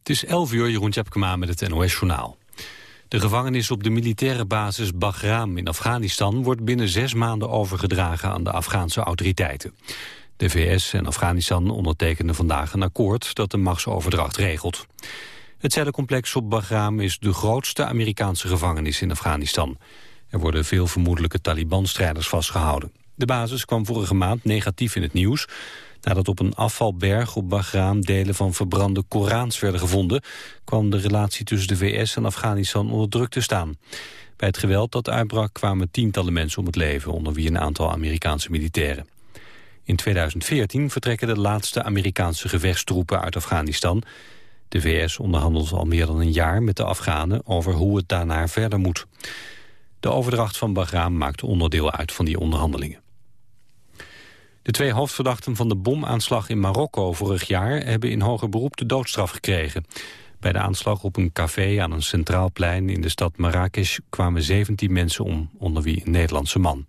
Het is 11 uur, Jeroen Tjepkema met het NOS-journaal. De gevangenis op de militaire basis Bagram in Afghanistan... wordt binnen zes maanden overgedragen aan de Afghaanse autoriteiten. De VS en Afghanistan ondertekenden vandaag een akkoord... dat de machtsoverdracht regelt. Het cellencomplex op Bagram is de grootste Amerikaanse gevangenis in Afghanistan. Er worden veel vermoedelijke Taliban-strijders vastgehouden. De basis kwam vorige maand negatief in het nieuws... Nadat op een afvalberg op Bagram delen van verbrande Korans werden gevonden... kwam de relatie tussen de VS en Afghanistan onder druk te staan. Bij het geweld dat uitbrak kwamen tientallen mensen om het leven... onder wie een aantal Amerikaanse militairen. In 2014 vertrekken de laatste Amerikaanse gevechtstroepen uit Afghanistan. De VS onderhandelt al meer dan een jaar met de Afghanen... over hoe het daarna verder moet. De overdracht van Bagram maakt onderdeel uit van die onderhandelingen. De twee hoofdverdachten van de bomaanslag in Marokko vorig jaar... hebben in hoger beroep de doodstraf gekregen. Bij de aanslag op een café aan een centraal plein in de stad Marrakesh... kwamen 17 mensen om, onder wie een Nederlandse man.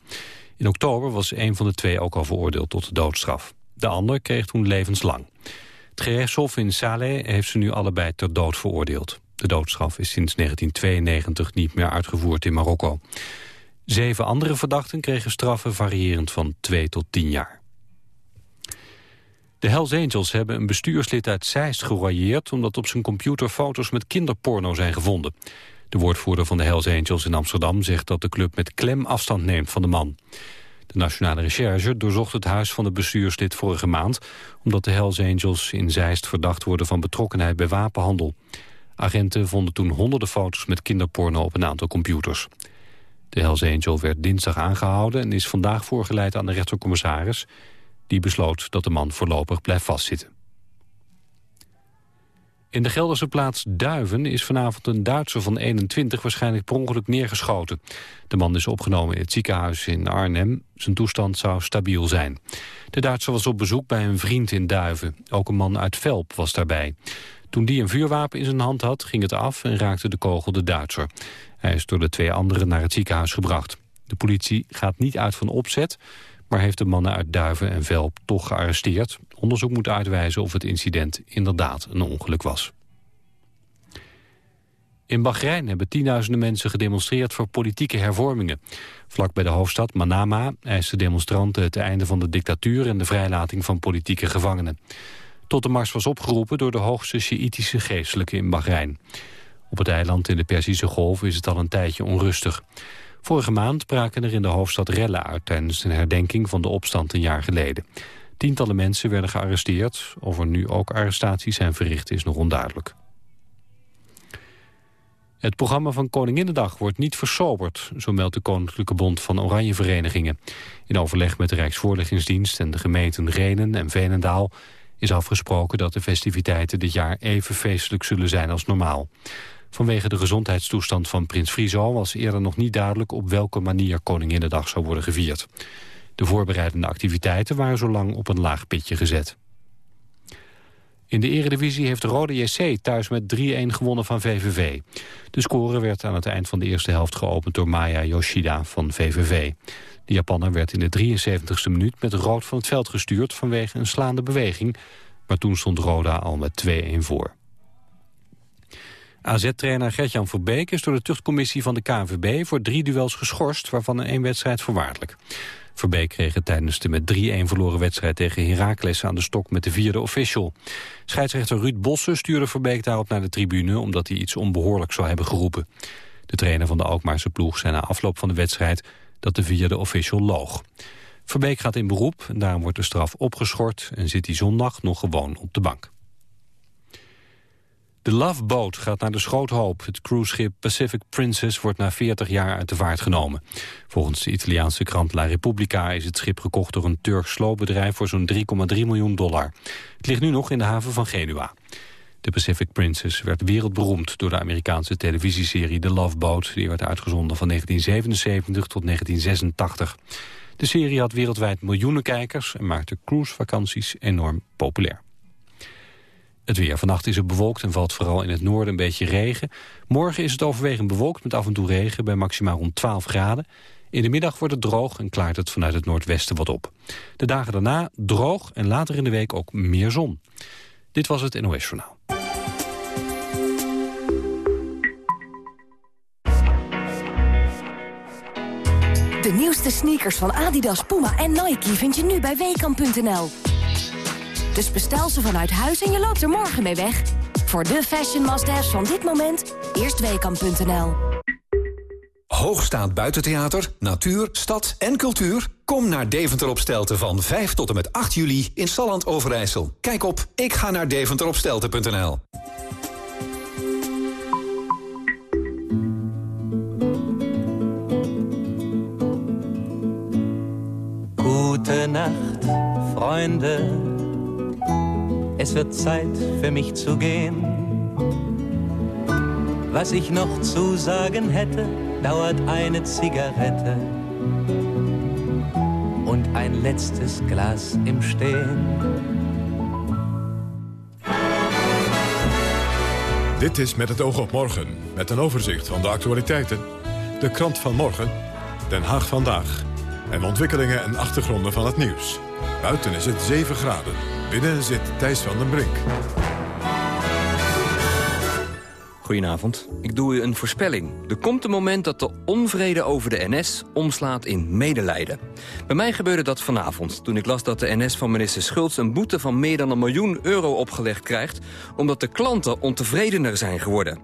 In oktober was een van de twee ook al veroordeeld tot de doodstraf. De ander kreeg toen levenslang. Het gerechtshof in Saleh heeft ze nu allebei ter dood veroordeeld. De doodstraf is sinds 1992 niet meer uitgevoerd in Marokko. Zeven andere verdachten kregen straffen variërend van 2 tot 10 jaar. De Hells Angels hebben een bestuurslid uit Zeist geroyeerd... omdat op zijn computer foto's met kinderporno zijn gevonden. De woordvoerder van de Hells Angels in Amsterdam zegt dat de club met klem afstand neemt van de man. De Nationale Recherche doorzocht het huis van de bestuurslid vorige maand... omdat de Hells Angels in Zeist verdacht worden van betrokkenheid bij wapenhandel. Agenten vonden toen honderden foto's met kinderporno op een aantal computers. De Hells Angel werd dinsdag aangehouden en is vandaag voorgeleid aan de rechtercommissaris... Die besloot dat de man voorlopig blijft vastzitten. In de Gelderse plaats Duiven is vanavond een Duitser van 21 waarschijnlijk per ongeluk neergeschoten. De man is opgenomen in het ziekenhuis in Arnhem. Zijn toestand zou stabiel zijn. De Duitser was op bezoek bij een vriend in Duiven. Ook een man uit Velp was daarbij. Toen die een vuurwapen in zijn hand had, ging het af en raakte de kogel de Duitser. Hij is door de twee anderen naar het ziekenhuis gebracht. De politie gaat niet uit van opzet maar heeft de mannen uit Duiven en Velp toch gearresteerd. Onderzoek moet uitwijzen of het incident inderdaad een ongeluk was. In Bahrein hebben tienduizenden mensen gedemonstreerd voor politieke hervormingen. Vlak bij de hoofdstad Manama eisten demonstranten het einde van de dictatuur en de vrijlating van politieke gevangenen. Tot de mars was opgeroepen door de hoogste Sjiïtische geestelijke in Bahrein. Op het eiland in de Perzische Golf is het al een tijdje onrustig. Vorige maand braken er in de hoofdstad rellen uit... tijdens een herdenking van de opstand een jaar geleden. Tientallen mensen werden gearresteerd. Of er nu ook arrestaties zijn verricht is nog onduidelijk. Het programma van Koninginnedag wordt niet versoberd, zo meldt de Koninklijke Bond van Oranje Verenigingen. In overleg met de Rijksvoorlichtingsdienst en de gemeenten Renen en Veenendaal is afgesproken dat de festiviteiten dit jaar even feestelijk zullen zijn als normaal. Vanwege de gezondheidstoestand van prins Friso was eerder nog niet duidelijk op welke manier Koninginnedag zou worden gevierd. De voorbereidende activiteiten waren zo lang op een laag pitje gezet. In de eredivisie heeft Rode JC thuis met 3-1 gewonnen van VVV. De score werd aan het eind van de eerste helft geopend door Maya Yoshida van VVV. De Japanner werd in de 73ste minuut met rood van het veld gestuurd vanwege een slaande beweging. Maar toen stond Roda al met 2-1 voor. AZ-trainer Gertjan Verbeek is door de tuchtcommissie van de KNVB... voor drie duels geschorst, waarvan één wedstrijd voorwaardelijk. Verbeek kreeg het tijdens de met 3-1 verloren wedstrijd tegen Heracles aan de stok met de vierde official. Scheidsrechter Ruud Bossen stuurde Verbeek daarop naar de tribune omdat hij iets onbehoorlijks zou hebben geroepen. De trainer van de Alkmaarse ploeg zei na afloop van de wedstrijd dat de vierde official loog. Verbeek gaat in beroep en daarom wordt de straf opgeschort en zit hij zondag nog gewoon op de bank. De Love Boat gaat naar de Schroothoop. Het cruiseschip Pacific Princess wordt na 40 jaar uit de vaart genomen. Volgens de Italiaanse krant La Repubblica is het schip gekocht door een Turks sloopbedrijf voor zo'n 3,3 miljoen dollar. Het ligt nu nog in de haven van Genua. De Pacific Princess werd wereldberoemd door de Amerikaanse televisieserie The Love Boat. Die werd uitgezonden van 1977 tot 1986. De serie had wereldwijd miljoenen kijkers en maakte cruisevakanties enorm populair. Het weer. Vannacht is het bewolkt en valt vooral in het noorden een beetje regen. Morgen is het overwegend bewolkt met af en toe regen bij maximaal rond 12 graden. In de middag wordt het droog en klaart het vanuit het noordwesten wat op. De dagen daarna droog en later in de week ook meer zon. Dit was het NOS Journaal. De nieuwste sneakers van Adidas, Puma en Nike vind je nu bij weekamp.nl. Dus bestel ze vanuit huis en je loopt er morgen mee weg. Voor de fashion must-haves van dit moment, eerst Weekamp.nl. Hoogstaand buitentheater, natuur, stad en cultuur? Kom naar Deventer op Stelten van 5 tot en met 8 juli in Salland Overijssel. Kijk op ik ga naar deventeropstelten.nl. Gute Nacht, Freunde. Es wird Zeit für mich zu gehen. Was ich noch zu sagen hätte, dauert eine Zigarette und ein letztes Glas im Stehen. Dit is Met het oog op morgen, met een overzicht van de actualiteiten. De krant van morgen, Den Haag vandaag. En ontwikkelingen en achtergronden van het nieuws. Buiten is het 7 graden. Binnen zit Thijs van den Brink. Goedenavond. Ik doe u een voorspelling. Er komt een moment dat de onvrede over de NS omslaat in medelijden. Bij mij gebeurde dat vanavond, toen ik las dat de NS van minister Schultz... een boete van meer dan een miljoen euro opgelegd krijgt... omdat de klanten ontevredener zijn geworden.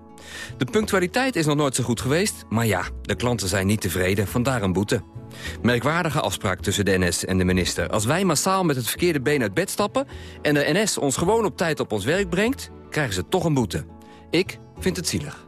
De punctualiteit is nog nooit zo goed geweest, maar ja, de klanten zijn niet tevreden, vandaar een boete. Merkwaardige afspraak tussen de NS en de minister. Als wij massaal met het verkeerde been uit bed stappen... en de NS ons gewoon op tijd op ons werk brengt, krijgen ze toch een boete. Ik vind het zielig.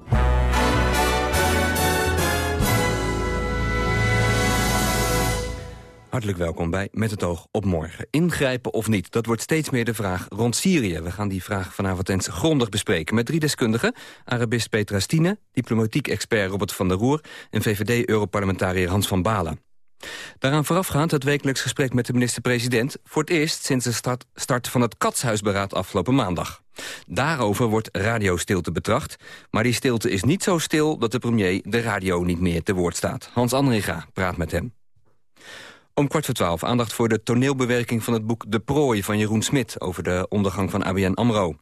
Hartelijk welkom bij Met het oog op morgen. Ingrijpen of niet, dat wordt steeds meer de vraag rond Syrië. We gaan die vraag vanavond eens grondig bespreken met drie deskundigen. Arabist Petra Stine, diplomatiek-expert Robert van der Roer... en VVD-europarlementariër Hans van Balen. Daaraan voorafgaand het wekelijks gesprek met de minister-president... voor het eerst sinds de start, start van het Katshuisberaad afgelopen maandag. Daarover wordt radiostilte betracht. Maar die stilte is niet zo stil dat de premier de radio niet meer te woord staat. Hans Andringa praat met hem. Om kwart voor twaalf aandacht voor de toneelbewerking van het boek De Prooi van Jeroen Smit over de ondergang van ABN AMRO.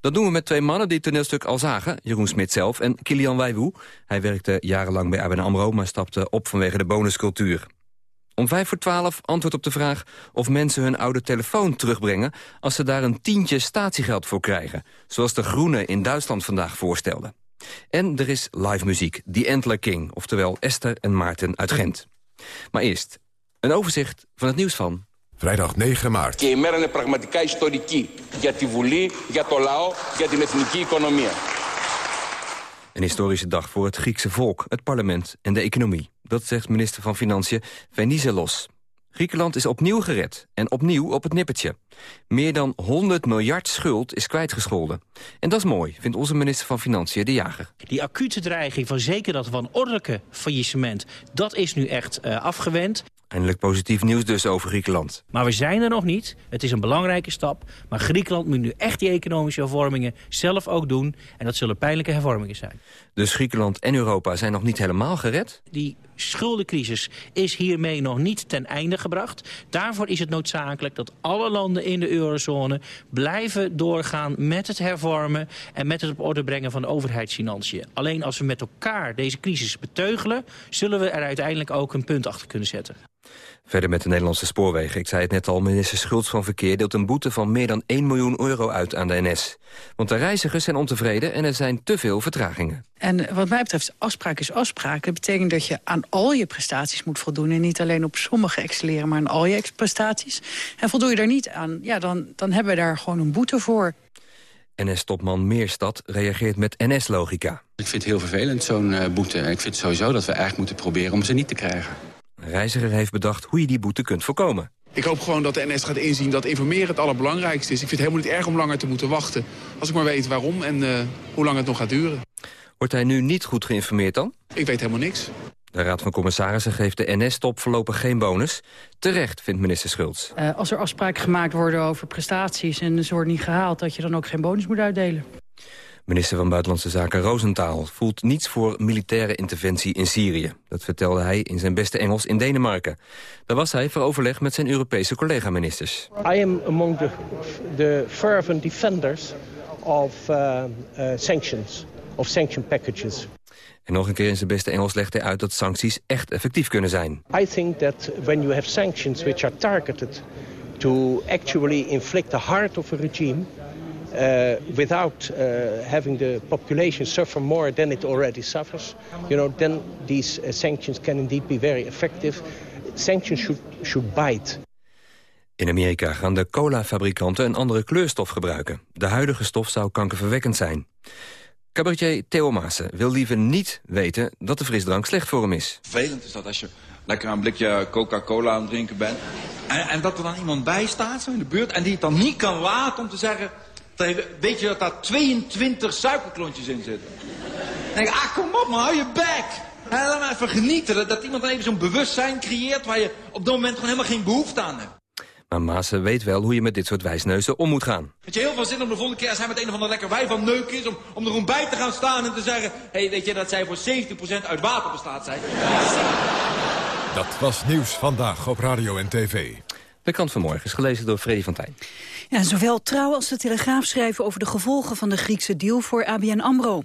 Dat doen we met twee mannen die het toneelstuk al zagen, Jeroen Smit zelf en Kilian Wijwoe. Hij werkte jarenlang bij ABN AMRO, maar stapte op vanwege de bonuscultuur. Om vijf voor twaalf antwoord op de vraag of mensen hun oude telefoon terugbrengen... als ze daar een tientje statiegeld voor krijgen. Zoals de Groenen in Duitsland vandaag voorstelden. En er is live muziek, The Entler King, oftewel Esther en Maarten uit Gent. Maar eerst een overzicht van het nieuws van... Vrijdag 9 maart. Και η μέρα είναι πραγματικά ιστορική για τη Βουλή, για το λαό, για την εθνική οικονομία. Een historische dag voor het Griekse volk, het parlement en de economie. Dat zegt minister van Financiën Venizelos. Griekenland is opnieuw gered en opnieuw op het nippertje. Meer dan 100 miljard schuld is kwijtgescholden. En dat is mooi, vindt onze minister van Financiën de jager. Die acute dreiging van zeker dat van ordelijke faillissement... dat is nu echt uh, afgewend. Eindelijk positief nieuws dus over Griekenland. Maar we zijn er nog niet. Het is een belangrijke stap. Maar Griekenland moet nu echt die economische hervormingen zelf ook doen. En dat zullen pijnlijke hervormingen zijn. Dus Griekenland en Europa zijn nog niet helemaal gered? Die schuldencrisis is hiermee nog niet ten einde gebracht. Daarvoor is het noodzakelijk dat alle landen in de eurozone... blijven doorgaan met het hervormen en met het op orde brengen van de overheidsfinanciën. Alleen als we met elkaar deze crisis beteugelen... zullen we er uiteindelijk ook een punt achter kunnen zetten. Verder met de Nederlandse spoorwegen. Ik zei het net al, minister Schultz van Verkeer deelt een boete van meer dan 1 miljoen euro uit aan de NS. Want de reizigers zijn ontevreden en er zijn te veel vertragingen. En wat mij betreft, afspraak is afspraak. Dat betekent dat je aan al je prestaties moet voldoen... en niet alleen op sommige excelleren, maar aan al je prestaties. En voldoe je daar niet aan, ja, dan, dan hebben we daar gewoon een boete voor. NS-topman Meerstad reageert met NS-logica. Ik vind het heel vervelend, zo'n uh, boete. Ik vind sowieso dat we eigenlijk moeten proberen om ze niet te krijgen. Een reiziger heeft bedacht hoe je die boete kunt voorkomen. Ik hoop gewoon dat de NS gaat inzien dat informeren het allerbelangrijkste is. Ik vind het helemaal niet erg om langer te moeten wachten. Als ik maar weet waarom en uh, hoe lang het nog gaat duren. Wordt hij nu niet goed geïnformeerd dan? Ik weet helemaal niks. De Raad van Commissarissen geeft de NS-top voorlopig geen bonus. Terecht, vindt minister Schultz. Uh, als er afspraken gemaakt worden over prestaties en ze worden niet gehaald... dat je dan ook geen bonus moet uitdelen. Minister van Buitenlandse Zaken Rosenthal voelt niets voor militaire interventie in Syrië. Dat vertelde hij in zijn beste Engels in Denemarken. Daar was hij voor overleg met zijn Europese collega-ministers. I am among the, the fervent defenders of uh, uh, sanctions, of sanction packages. En nog een keer in zijn beste Engels legt hij uit dat sancties echt effectief kunnen zijn. I think that when you have sanctions which are targeted to actually inflict the heart of a regime uh, without uh, having the population suffer more than it already suffers, you know, then these uh, sanctions can indeed be very effective. Sanctions should, should bite. In Amerika gaan de cola-fabrikanten een andere kleurstof gebruiken. De huidige stof zou kankerverwekkend zijn. Cabaretier Theo Maassen wil liever niet weten dat de frisdrank slecht voor hem is. Vervelend is dat als je lekker een blikje Coca-Cola aan het drinken bent... En, en, dat er dan iemand bij staat zo in de buurt... en die het dan niet kan laten om te zeggen... weet je dat daar 22 suikerklontjes in zitten? Dan denk ik, ah, kom op man, hou je bek! laat maar even genieten. Dat, dat iemand dan even zo'n bewustzijn creëert... waar je op dat moment gewoon helemaal geen behoefte aan hebt. Maar Maassen weet wel hoe je met dit soort wijsneuzen om moet gaan. Het je heel veel zin om de volgende keer als hij met een of ander lekker wij van neuk is... om, om er gewoon bij te gaan staan en te zeggen... hé, hey, weet je dat zij voor 70% uit water bestaat zijn? Dat was Nieuws Vandaag op Radio en TV. De krant vanmorgen is gelezen door Freddy van Tijn. Ja, zowel Trouw als de Telegraaf schrijven over de gevolgen van de Griekse deal voor ABN AMRO.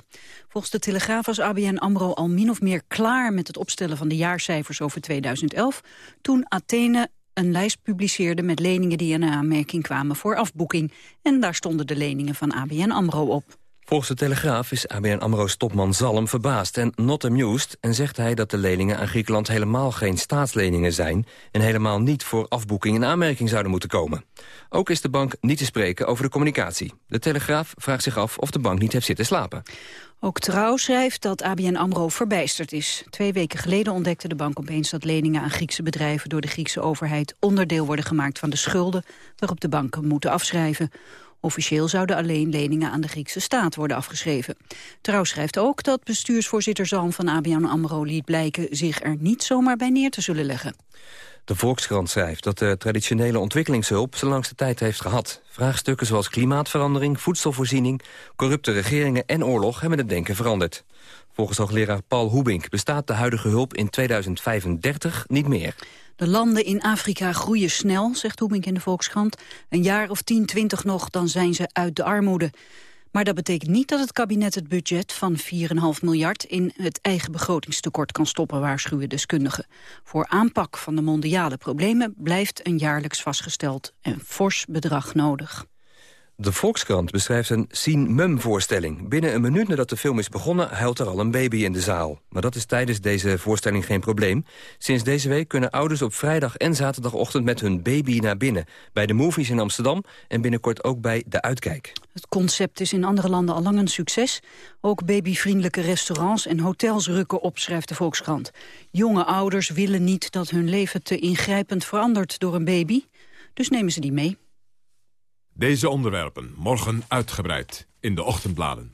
Volgens de Telegraaf was ABN AMRO al min of meer klaar met het opstellen van de jaarcijfers over 2011... toen Athene een lijst publiceerde met leningen die in aanmerking kwamen voor afboeking. En daar stonden de leningen van ABN AMRO op. Volgens de Telegraaf is ABN AMRO's topman Zalm verbaasd en not amused... en zegt hij dat de leningen aan Griekenland helemaal geen staatsleningen zijn... en helemaal niet voor afboeking in aanmerking zouden moeten komen. Ook is de bank niet te spreken over de communicatie. De Telegraaf vraagt zich af of de bank niet heeft zitten slapen. Ook Trouw schrijft dat ABN AMRO verbijsterd is. Twee weken geleden ontdekte de bank opeens dat leningen aan Griekse bedrijven... door de Griekse overheid onderdeel worden gemaakt van de schulden... waarop de banken moeten afschrijven. Officieel zouden alleen leningen aan de Griekse staat worden afgeschreven. Trouw schrijft ook dat bestuursvoorzitter Zalm van ABN AMRO liet blijken... zich er niet zomaar bij neer te zullen leggen. De Volkskrant schrijft dat de traditionele ontwikkelingshulp zijn langste tijd heeft gehad. Vraagstukken zoals klimaatverandering, voedselvoorziening, corrupte regeringen en oorlog hebben het denken veranderd. Volgens hoogleraar Paul Hoebink bestaat de huidige hulp in 2035 niet meer. De landen in Afrika groeien snel, zegt Hoebink in de Volkskrant. Een jaar of 10, 20 nog, dan zijn ze uit de armoede. Maar dat betekent niet dat het kabinet het budget van 4,5 miljard in het eigen begrotingstekort kan stoppen, waarschuwen deskundigen. Voor aanpak van de mondiale problemen blijft een jaarlijks vastgesteld en fors bedrag nodig. De Volkskrant beschrijft een Sien-Mum-voorstelling. Binnen een minuut nadat de film is begonnen huilt er al een baby in de zaal. Maar dat is tijdens deze voorstelling geen probleem. Sinds deze week kunnen ouders op vrijdag en zaterdagochtend met hun baby naar binnen. Bij de Movies in Amsterdam en binnenkort ook bij De Uitkijk. Het concept is in andere landen al lang een succes. Ook babyvriendelijke restaurants en hotels rukken op, schrijft de Volkskrant. Jonge ouders willen niet dat hun leven te ingrijpend verandert door een baby. Dus nemen ze die mee. Deze onderwerpen morgen uitgebreid in de ochtendbladen.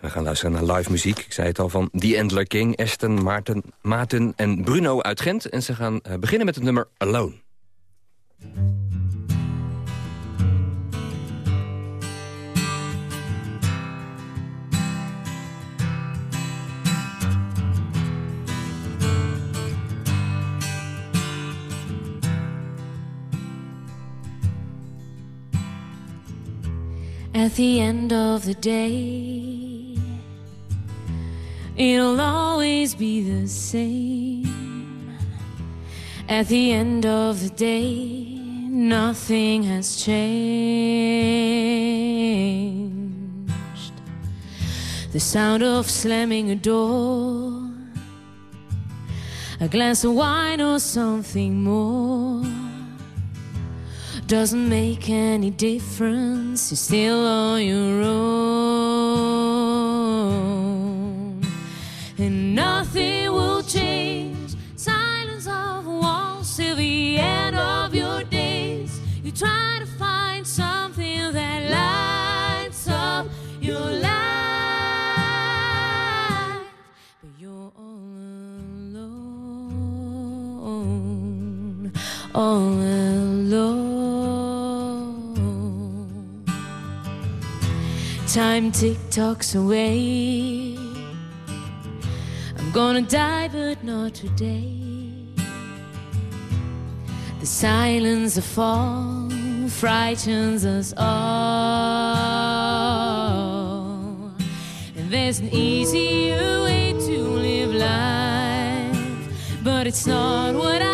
We gaan luisteren naar live muziek. Ik zei het al van The Endler King, Ashton, Maarten, Maarten en Bruno uit Gent. En ze gaan eh, beginnen met het nummer Alone. At the end of the day, it'll always be the same. At the end of the day, nothing has changed. The sound of slamming a door, a glass of wine, or something more doesn't make any difference. You're still on your own, and nothing will change. Silence of walls till the end of your days. You try to find something that lights up your life, but you're all alone. All alone. Time tick tocks away. I'm gonna die, but not today. The silence of fall frightens us all. And there's an easier way to live life, but it's not what I.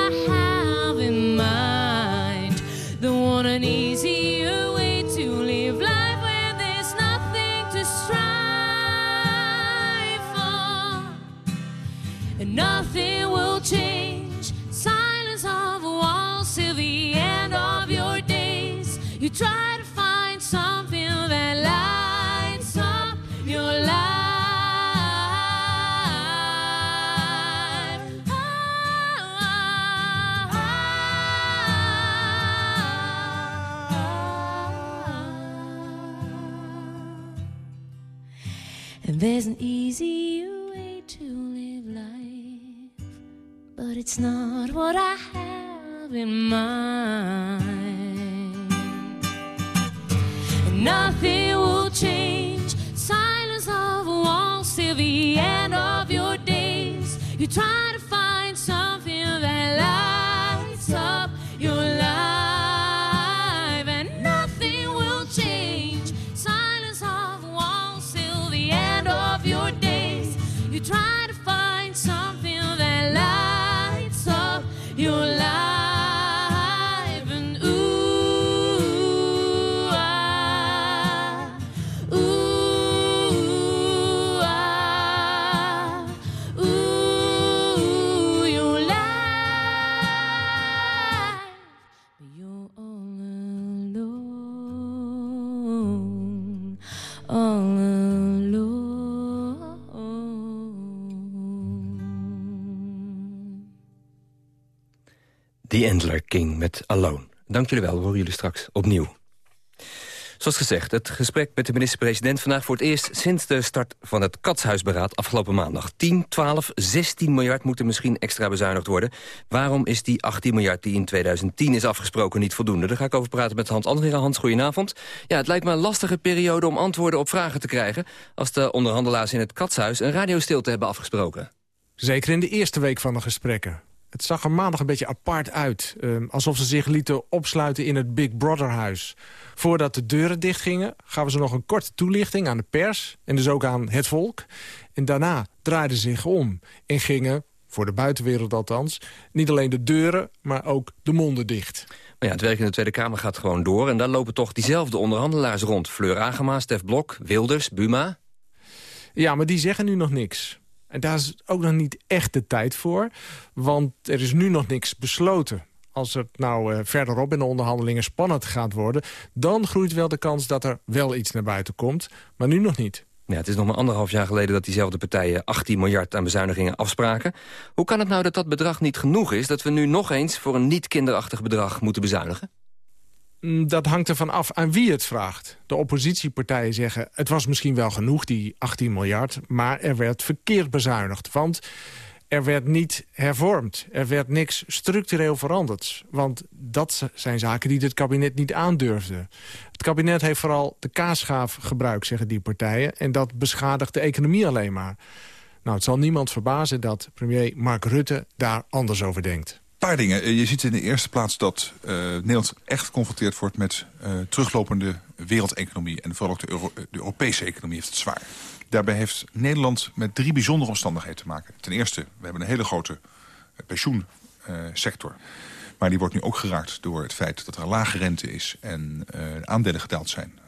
there's an easier way to live life, but it's not what I have in mind. And nothing will change. Silence of walls till the end of your days. You try The Endler King met Alone. Dank jullie wel, we horen jullie straks opnieuw. Zoals gezegd, het gesprek met de minister-president vandaag voor het eerst sinds de start van het Katshuisberaad afgelopen maandag. 10, 12, 16 miljard moeten misschien extra bezuinigd worden. Waarom is die 18 miljard die in 2010 is afgesproken niet voldoende? Daar ga ik over praten met Hans Andringa. Hans, goedenavond. Ja, het lijkt me een lastige periode om antwoorden op vragen te krijgen... als de onderhandelaars in het Katshuis een radiostilte hebben afgesproken. Zeker in de eerste week van de gesprekken. Het zag er maandag een beetje apart uit. ehm, alsof ze zich lieten opsluiten in het Big Brother-huis. Voordat de deuren dichtgingen, gaven ze nog een korte toelichting aan de pers... en dus ook aan het volk. En daarna draaiden ze zich om en gingen, voor de buitenwereld althans... niet alleen de deuren, maar ook de monden dicht. Maar ja, het werk in de Tweede Kamer gaat gewoon door... en daar lopen toch diezelfde onderhandelaars rond. Fleur Agema, Stef Blok, Wilders, Buma. Ja, maar die zeggen nu nog niks. En daar is ook nog niet echt de tijd voor. Want er is nu nog niks besloten. Als het nou eh, verderop in de onderhandelingen spannend gaat worden... dan groeit wel de kans dat er wel iets naar buiten komt. Maar nu nog niet. Ja, het is nog maar anderhalf jaar geleden dat diezelfde partijen 18 miljard aan bezuinigingen afspraken. Hoe kan het nou dat dat bedrag niet genoeg is... dat we nu nog eens voor een niet kinderachtig bedrag moeten bezuinigen? Mm, Dat hangt ervan af aan wie het vraagt. De oppositiepartijen zeggen het was misschien wel genoeg, die 18 miljard... maar er werd verkeerd bezuinigd, want er werd niet hervormd. Er werd niks structureel veranderd. Want dat zijn zaken die het kabinet niet aandurfde. Het kabinet heeft vooral de kaasschaaf gebruikt, zeggen die partijen... en dat beschadigt de economie alleen maar. Nou, het zal niemand verbazen dat premier Mark Rutte daar anders over denkt. Een paar dingen. Eh, Je ziet in de eerste plaats dat eh, Nederland echt geconfronteerd wordt met eh, teruglopende wereldeconomie. En vooral ook de, de Europese economie heeft het zwaar. Daarbij heeft Nederland met drie bijzondere omstandigheden te maken. Ten eerste, we hebben een hele grote pensioensector. Maar die wordt nu ook geraakt door het feit dat er lage rente is en aandelen gedaald zijn.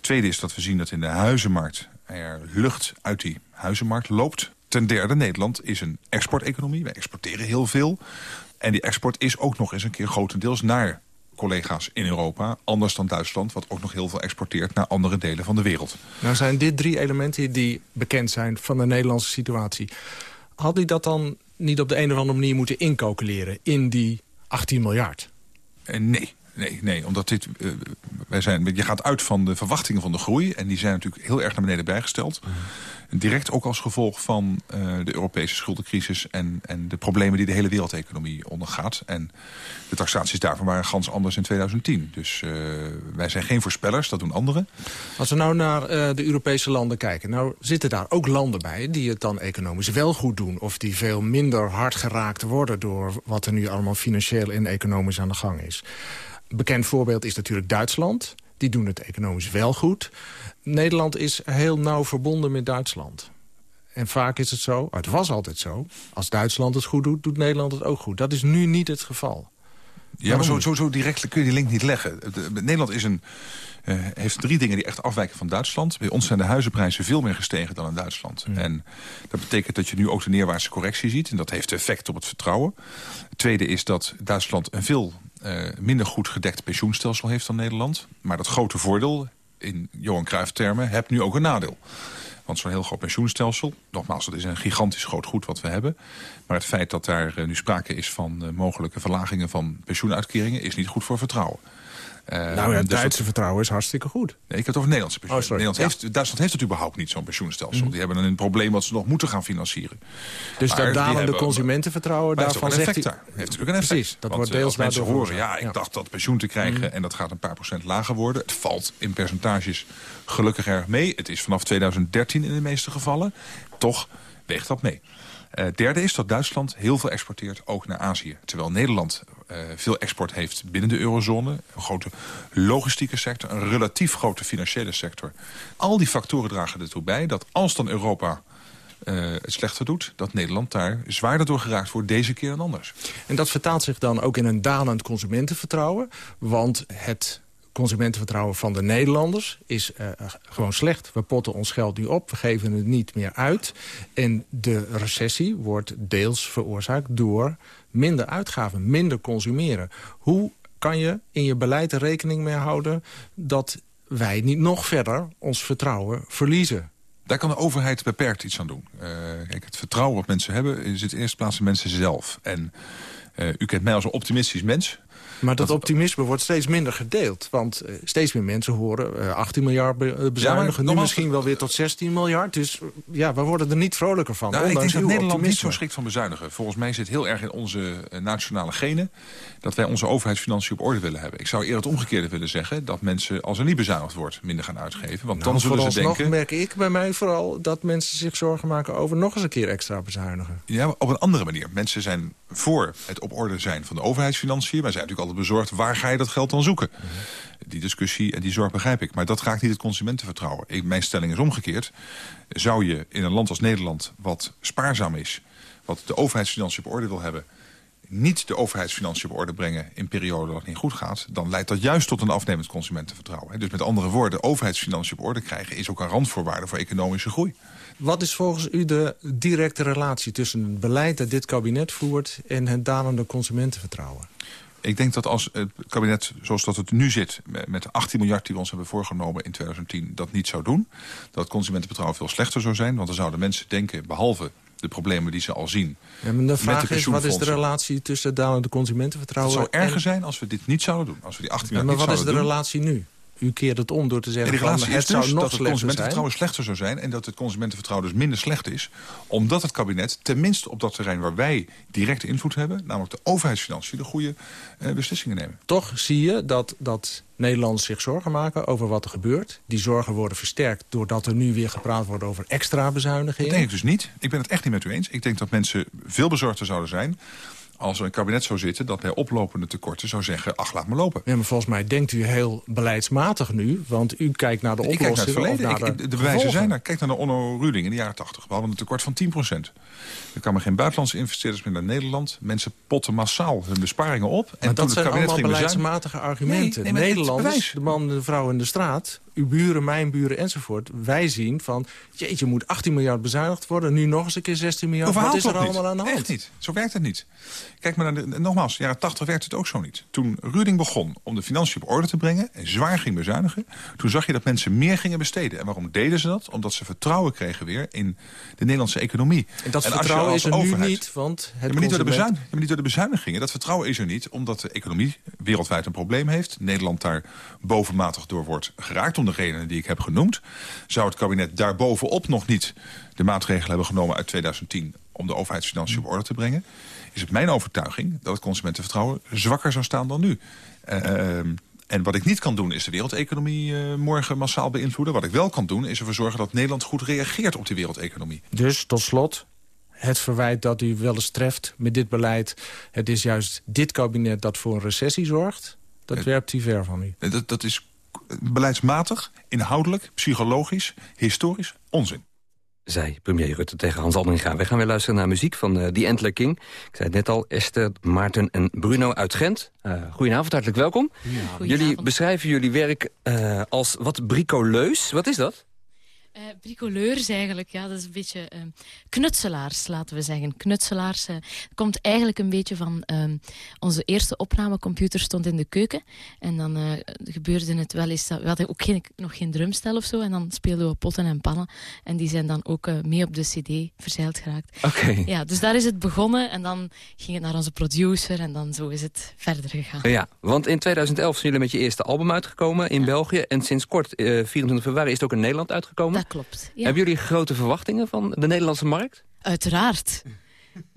Tweede is dat we zien dat in de huizenmarkt er lucht uit die huizenmarkt loopt. Ten derde, Nederland is een exporteconomie. Wij exporteren heel veel. En die export is ook nog eens een keer grotendeels naar collega's in Europa. Anders dan Duitsland, wat ook nog heel veel exporteert naar andere delen van de wereld. Nou zijn dit drie elementen die bekend zijn van de Nederlandse situatie. Had u dat dan niet op de een of andere manier moeten incalculeren in die 18 miljard? Eh, nee, nee, nee. Omdat dit, eh, wij zijn, je gaat uit van de verwachtingen van de groei. En die zijn natuurlijk heel erg naar beneden bijgesteld. Direct ook als gevolg van eh, de Europese schuldencrisis... En, en de problemen die de hele wereldeconomie ondergaat. En de taxaties daarvan waren gans anders in 2010. Dus eh, wij zijn geen voorspellers, dat doen anderen. Als we nou naar de Europese landen kijken... nou zitten daar ook landen bij die het dan economisch wel goed doen... of die veel minder hard geraakt worden... door wat er nu allemaal financieel en economisch aan de gang is. Bekend voorbeeld is natuurlijk Duitsland. Die doen het economisch wel goed. Nederland is heel nauw verbonden met Duitsland. En vaak is het zo, het was altijd zo... als Duitsland het goed doet, doet Nederland het ook goed. Dat is nu niet het geval. Ja, maar zo, zo, zo direct kun je die link niet leggen. De- Nederland is een, eh, heeft drie dingen die echt afwijken van Duitsland. Bij ons zijn de huizenprijzen veel meer gestegen dan in Duitsland. En dat betekent dat je nu ook de neerwaartse correctie ziet. En dat heeft effect op het vertrouwen. Het tweede is dat Duitsland een veel eh, minder goed gedekt pensioenstelsel heeft dan Nederland. Maar dat grote voordeel, in Johan Cruijff-termen, hebt nu ook een nadeel. Want zo'n heel groot pensioenstelsel, nogmaals, dat is een gigantisch groot goed wat we hebben. Maar het feit dat daar eh, nu sprake is van eh, mogelijke verlagingen van pensioenuitkeringen... is niet goed voor vertrouwen. Eh, nou ja, dus het dat- Duitse vertrouwen is hartstikke goed. Nee, ik heb het over Nederlandse pensioen. Oh. Nederland Ja. heeft, Duitsland heeft het überhaupt niet, zo'n pensioenstelsel. Mhm. Die hebben een probleem wat ze nog moeten gaan financieren. Dus Maar dat dalende hebben- consumentenvertrouwen, daarvan heeft ook zegt een effect daar. Heeft natuurlijk een effect. Precies, dat Want, wordt deels als mensen horen, ja, ik dacht dat pensioen te krijgen... Mhm. en dat gaat een paar procent lager worden. Het valt in percentages gelukkig erg mee. Het is vanaf 2013 in de meeste gevallen. Toch weegt dat mee. Eh derde is dat Duitsland heel veel exporteert, ook naar Azië. Terwijl Nederland eh, veel export heeft binnen de eurozone. Een grote logistieke sector, een relatief grote financiële sector. Al die factoren dragen ertoe bij dat als dan Europa eh, het slechter doet... dat Nederland daar zwaarder door geraakt wordt deze keer dan anders. En dat vertaalt zich dan ook in een dalend consumentenvertrouwen. Want het consumentenvertrouwen van de Nederlanders is eh, gewoon slecht. We potten ons geld nu op, we geven het niet meer uit. En de recessie wordt deels veroorzaakt door minder uitgaven, minder consumeren. Hoe kan je in je beleid er rekening mee houden... dat wij niet nog verder ons vertrouwen verliezen? Daar kan de overheid beperkt iets aan doen. Eh, kijk, het vertrouwen wat mensen hebben zit in eerste plaats in mensen zelf. En eh, u kent mij als een optimistisch mens. Maar dat, optimisme wordt steeds minder gedeeld. Want eh, steeds meer mensen horen eh, 18 miljard be- eh, bezuinigen. nu misschien wel weer tot 16 miljard. Dus eh, ja, we worden er niet vrolijker van. Nou, ik denk dat Nederland niet zo schikt van bezuinigen. Volgens mij zit heel erg in onze eh, nationale genen... dat wij onze overheidsfinanciën op orde willen hebben. Ik zou eerder het omgekeerde willen zeggen... dat mensen, als er niet bezuinigd wordt, minder gaan uitgeven. Want Nou, dan zullen ze denken... merk ik bij mij vooral dat mensen zich zorgen maken... over nog eens een keer extra bezuinigen. Ja, maar op een andere manier. Mensen zijn voor het op orde zijn van de overheidsfinanciën... maar zijn natuurlijk altijd bezorgd, waar ga je dat geld dan zoeken? Die discussie en die zorg begrijp ik. Maar dat raakt niet het consumentenvertrouwen. Mijn stelling is omgekeerd. Zou je in een land als Nederland, wat spaarzaam is... wat de overheidsfinanciën op orde wil hebben... niet de overheidsfinanciën op orde brengen in periode dat het niet goed gaat... dan leidt dat juist tot een afnemend consumentenvertrouwen. Dus met andere woorden, overheidsfinanciën op orde krijgen... is ook een randvoorwaarde voor economische groei. Wat is volgens u de directe relatie tussen het beleid dat dit kabinet voert... en het dalende consumentenvertrouwen? Ik denk dat als het kabinet zoals dat het nu zit... met de 18 miljard die we ons hebben voorgenomen in 2010... dat niet zou doen, dat het consumentenvertrouwen veel slechter zou zijn. Want dan zouden mensen denken, behalve de problemen die ze al zien... Ja, maar de vraag is, wat is de relatie tussen het dalende Het consumentenvertrouwen... zou erger en- zijn als we dit niet zouden doen. Als we die 18 Ja, miljard maar niet wat is de doen. relatie nu? U keert het om door te En zeggen van, het is dus zou nog dat het zijn. consumentenvertrouwen slechter zou zijn... en dat het consumentenvertrouwen dus minder slecht is... omdat het kabinet, tenminste op dat terrein waar wij directe invloed hebben... namelijk de overheidsfinanciën, de goede eh, beslissingen nemen. Toch zie je dat, dat Nederlanders zich zorgen maken over wat er gebeurt. Die zorgen worden versterkt doordat er nu weer gepraat wordt over extra bezuinigingen. Dat denk ik dus niet. Ik ben het echt niet met u eens. Ik denk dat mensen veel bezorgder zouden zijn... als er een kabinet zou zitten dat bij oplopende tekorten zou zeggen... ach, laat me lopen. Ja, maar volgens mij denkt u heel beleidsmatig nu. Want u kijkt naar de Ik kijk naar het verleden. naar Ik- de, de bewijzen zijn er. Kijk naar de Onno Ruding in de jaren 80. We hadden een tekort van 10% Er kwamen geen buitenlandse investeerders meer naar Nederland. Mensen potten massaal hun besparingen op. En Maar toen dat het zijn kabinet allemaal beleidsmatige argumenten. Nee, nee, Nederlanders, de man, de vrouw in de straat... uw buren, mijn buren enzovoort. Wij zien van, jeetje, moet 18 miljard bezuinigd worden... nu nog eens een keer 16 miljard. Wat is er niet. allemaal aan de hand? Echt niet. Zo werkt het niet. Kijk maar naar de, nogmaals, jaren 80 werkte het ook zo niet. Toen Ruding begon om de financiën op orde te brengen... en zwaar ging bezuinigen... toen zag je dat mensen meer gingen besteden. En waarom deden ze dat? Omdat ze vertrouwen kregen weer in de Nederlandse economie. En dat vertrouwen is er nu niet, want het Ja, maar, niet door de consument- bezuin, ja, maar niet door de bezuinigingen. Dat vertrouwen is er niet, omdat de economie wereldwijd een probleem heeft. Nederland daar bovenmatig door wordt geraakt, de redenen die ik heb genoemd. Zou het kabinet daarbovenop nog niet de maatregelen hebben genomen uit 2010... om de overheidsfinanciën op orde te brengen... is het mijn overtuiging dat het consumentenvertrouwen zwakker zou staan dan nu. Eh, ehm, en wat ik niet kan doen is de wereldeconomie eh, morgen massaal beïnvloeden. Wat ik wel kan doen is ervoor zorgen dat Nederland goed reageert op die wereldeconomie. Dus tot slot, het verwijt dat u wel eens treft met dit beleid... het is juist dit kabinet dat voor een recessie zorgt... dat werpt u ver van u. Dat, dat is beleidsmatig, inhoudelijk, psychologisch, historisch onzin. zei premier Rutte tegen Hans Aldringa. We gaan weer luisteren naar muziek van uh, The Antler King. Ik zei het net al, Esther, Maarten en Bruno uit Gent. Uh, goedenavond, hartelijk welkom. Jullie beschrijven jullie werk uh, als wat bricoleus. Wat is dat? Uh, bricoleurs eigenlijk, ja, dat is een beetje uh, knutselaars, laten we zeggen. Knutselaars uh, komt eigenlijk een beetje van um, onze eerste opnamecomputer stond in de keuken. En dan gebeurde het wel eens, dat, we hadden ook geen, nog geen drumstel of zo. En dan speelden we potten en pannen. En die zijn dan ook mee op de cd verzeild geraakt. Oké. Ja, dus daar is het begonnen. En dan ging het naar onze producer en dan zo is het verder gegaan. Ja, want in 2011 zijn jullie met je eerste album uitgekomen in België. En sinds kort, 24 februari, is het ook in Nederland uitgekomen klopt. Ja. Hebben jullie grote verwachtingen van de Nederlandse markt? Uiteraard.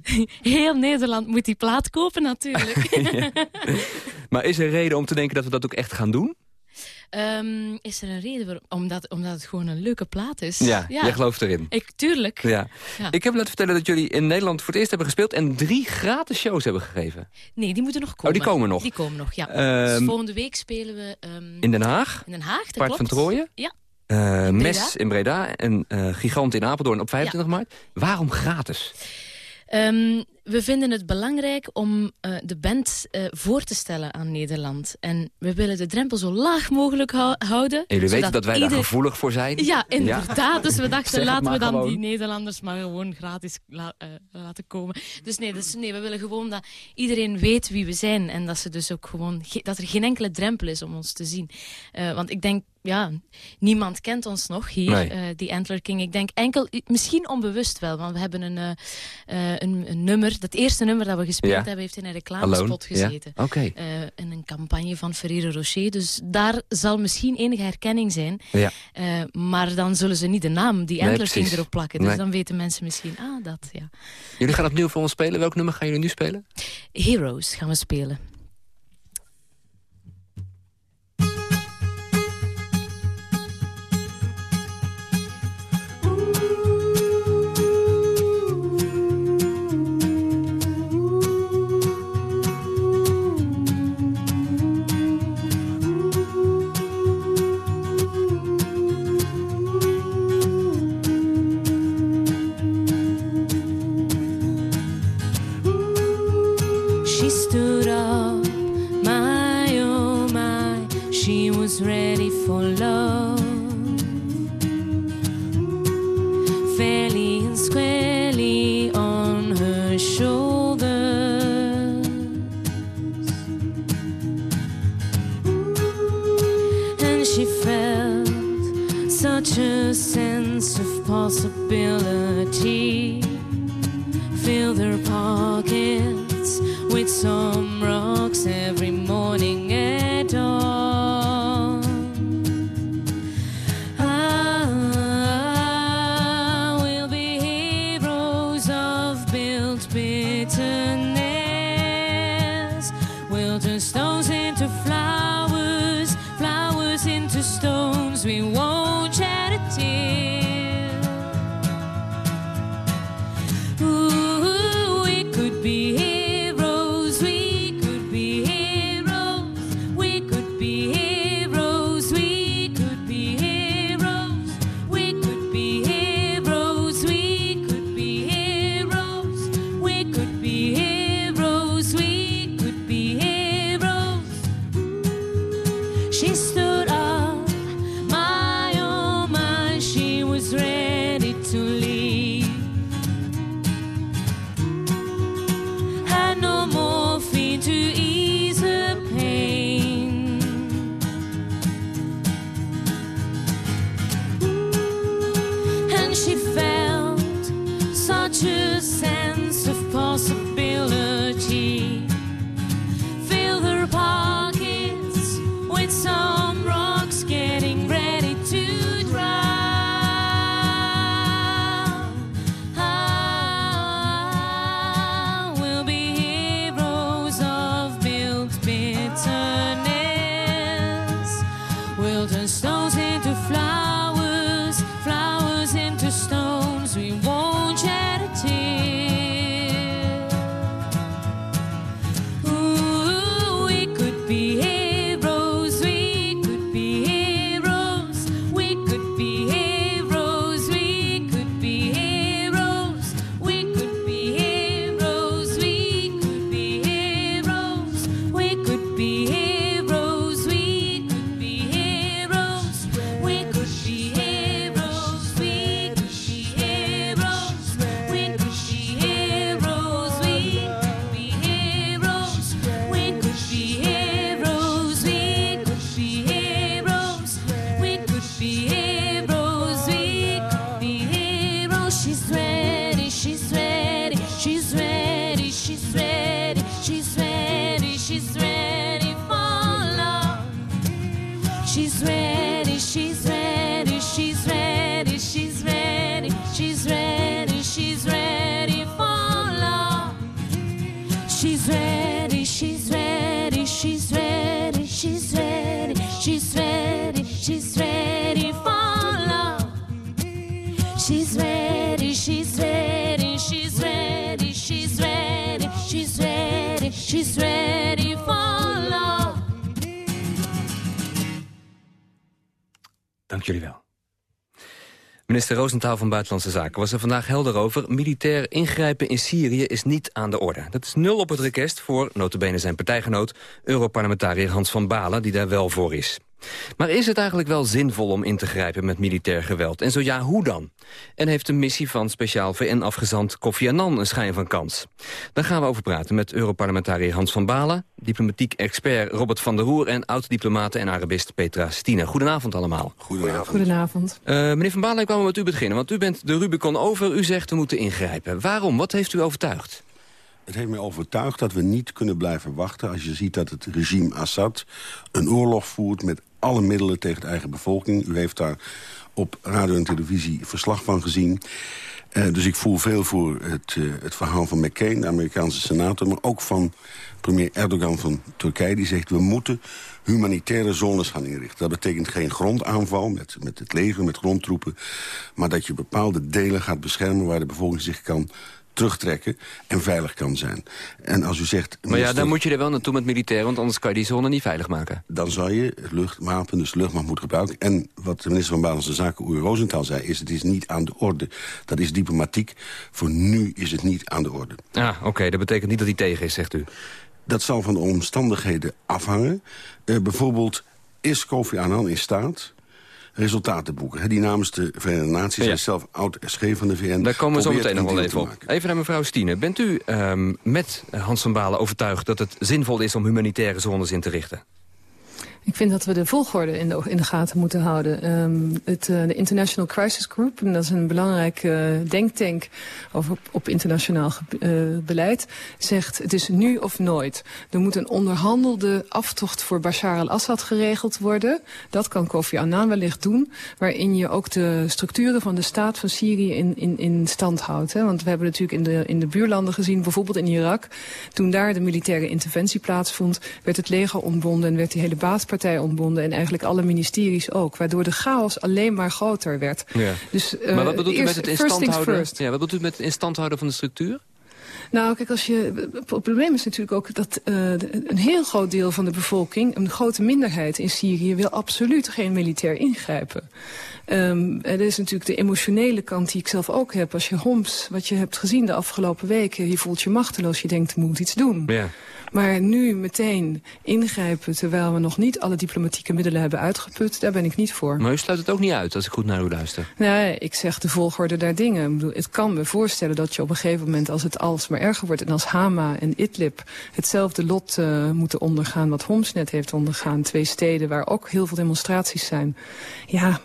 Heel Nederland moet die plaat kopen natuurlijk. Maar is er reden om te denken dat we dat ook echt gaan doen? Um, is er een reden waarom? Omdat, omdat het gewoon een leuke plaat is. Ja, ja. jij gelooft erin. Ik, tuurlijk. Ja. ja. Ik heb laten vertellen dat jullie in Nederland voor het eerst hebben gespeeld... en drie gratis shows hebben gegeven. Nee, die moeten nog komen. Oh, die komen nog? Die komen nog, ja. Um, dus volgende week spelen we... Um, in Den Haag? In Den Haag, dat klopt. van Trooien? Ja. Uh, in Mes in Breda en uh, Gigant in Apeldoorn op 25 ja. maart. Waarom gratis? Um, we vinden het belangrijk om uh, de band uh, voor te stellen aan Nederland. En we willen de drempel zo laag mogelijk hou houden. En jullie weten dat wij ieder... daar gevoelig voor zijn? Ja, inderdaad. Ja. Dus we dachten, laten we dan gewoon. die Nederlanders maar gewoon gratis la uh, laten komen. Dus nee, dus nee, we willen gewoon dat iedereen weet wie we zijn. En dat, ze dus ook gewoon dat er geen enkele drempel is om ons te zien. want ik denk, ja, niemand kent ons nog hier, nee. die Antler King. Ik denk enkel, misschien onbewust wel, want we hebben een, een, een nummer dat eerste nummer dat we gespeeld ja. hebben... heeft in een reclamespot gezeten. Ja. Okay. Uh, in een campagne van Ferrero Rocher. Dus daar zal misschien enige herkenning zijn. Ja. Uh, maar dan zullen ze niet de naam, die nee, Antler King, erop plakken. Dus nee. dan weten mensen misschien, ah, dat, ja. Jullie gaan opnieuw voor ons spelen. Welk nummer gaan jullie nu spelen? Heroes gaan we spelen. box Minister Roosentaal van Buitenlandse Zaken was er vandaag helder over. Militair ingrijpen in Syrië is niet aan de orde. Dat is nul op het request voor, notabene zijn partijgenoot... Europarlementariër Hans van Balen, die daar wel voor is. Maar is het eigenlijk wel zinvol om in te grijpen met militair geweld? En zo ja, hoe dan? En heeft de missie van speciaal VN-afgezant Kofi Annan een schijn van kans? Daar gaan we over praten met Europarlementariër Hans van Balen... diplomatiek expert Robert van der Roer... en oud-diplomate en Arabist Petra Stine. Goedenavond allemaal. Goedenavond. Goedenavond. Uh, meneer van Balen, ik kwam met u beginnen, want u bent de Rubicon over. U zegt we moeten ingrijpen. Waarom? Wat heeft u overtuigd? Het heeft mij overtuigd dat we niet kunnen blijven wachten... als je ziet dat het regime Assad een oorlog voert... met alle middelen tegen de eigen bevolking. U heeft daar op radio en televisie verslag van gezien. Uh, dus ik voel veel voor het, uh, het verhaal van McCain, de Amerikaanse senator... maar ook van premier Erdogan van Turkije. Die zegt, we moeten humanitaire zones gaan inrichten. Dat betekent geen grondaanval met, met het leger, met grondtroepen... maar dat je bepaalde delen gaat beschermen... waar de bevolking zich kan terugtrekken en veilig kan zijn. En als u zegt... Maar ja, dan moet je er wel naartoe met militairen... want anders kan je die zone niet veilig maken. Dan zou je luchtwapen, dus luchtmacht moeten gebruiken. En wat de minister van Buitenlandse Zaken, Oer Rosenthal, zei... is het is niet aan de orde. Dat is diplomatiek. Voor nu is het niet aan de orde. Ah, oké. Dat betekent niet dat hij tegen is, zegt u. Dat zal van de omstandigheden afhangen. Uh, bijvoorbeeld, is Kofi Annan in staat resultaten boeken. Die namens de Verenigde Naties ja. zelf oud-SG van de VN... Daar komen we zo meteen nog wel even op. Even naar mevrouw Stine. Bent u um, met Hans van Balen overtuigd dat het zinvol is om humanitaire zones in te richten? Ik vind dat we de volgorde in de, in de gaten moeten houden. Um, het, uh, de International Crisis Group, en dat is een belangrijke uh, denktank over, op, op internationaal uh, beleid, zegt het is nu of nooit. Er moet een onderhandelde aftocht voor Bashar al-Assad geregeld worden. Dat kan Kofi Annan wellicht doen, waarin je ook de structuren van de staat van Syrië in, in, in stand houdt. Hè? Want we hebben natuurlijk in de, in de buurlanden gezien, bijvoorbeeld in Irak, toen daar de militaire interventie plaatsvond, werd het leger ontbonden en werd die hele baaspartij ontbonden en eigenlijk alle ministeries ook. Waardoor de chaos alleen maar groter werd. Ja. Dus, uh, maar wat bedoelt u met het instand houden? Ja, wat bedoelt u met het instand houden van de structuur? Nou, kijk, als je, het probleem is natuurlijk ook dat uh, een heel groot deel van de bevolking... een grote minderheid in Syrië wil absoluut geen militair ingrijpen. Um, er is natuurlijk de emotionele kant die ik zelf ook heb. Als je Homs, wat je hebt gezien de afgelopen weken... je voelt je machteloos, je denkt, moet iets doen. Ja. Maar nu meteen ingrijpen terwijl we nog niet alle diplomatieke middelen hebben uitgeput, daar ben ik niet voor. Maar u sluit het ook niet uit als ik goed naar u luister. Nee, ik zeg de volgorde der dingen. Ik bedoel, het kan me voorstellen dat je op een gegeven moment, als het alsmaar erger wordt... en als Hama en Idlib hetzelfde lot uh, moeten ondergaan wat Homs net heeft ondergaan. Twee steden waar ook heel veel demonstraties zijn. Ja,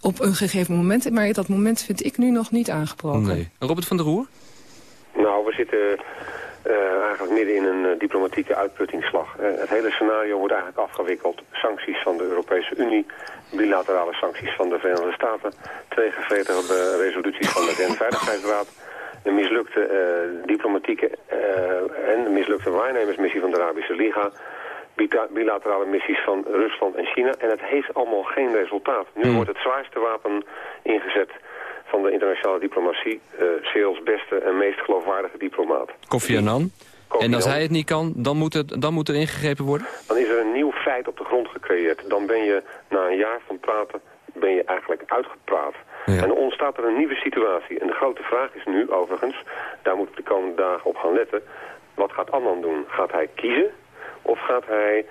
op een gegeven moment. Maar dat moment vind ik nu nog niet aangebroken. Nee. Robert van der Roer? Nou, we zitten uh, eigenlijk midden in een uh, diplomatieke uitputtingsslag. Uh, het hele scenario wordt eigenlijk afgewikkeld. Sancties van de Europese Unie, bilaterale sancties van de Verenigde Staten, twee gevetigde resoluties van de VN-veiligheidsraad, een mislukte diplomatieke en een mislukte waarnemersmissie van de Arabische Liga, bilaterale missies van Rusland en China. En het heeft allemaal geen resultaat. Nu hmm. wordt het zwaarste wapen ingezet van de internationale diplomatie. Uh, Seels beste en meest geloofwaardige diplomaat. Kofi Annan? En als hij het niet kan, dan moet, het, dan moet er ingegrepen worden? Dan is er een nieuw feit op de grond gecreëerd. Dan ben je na een jaar van praten, ben je eigenlijk uitgepraat. Ja. En dan ontstaat er een nieuwe situatie. En de grote vraag is nu, overigens, daar moet ik de komende dagen op gaan letten. Wat gaat Annan doen? Gaat hij kiezen? Of gaat hij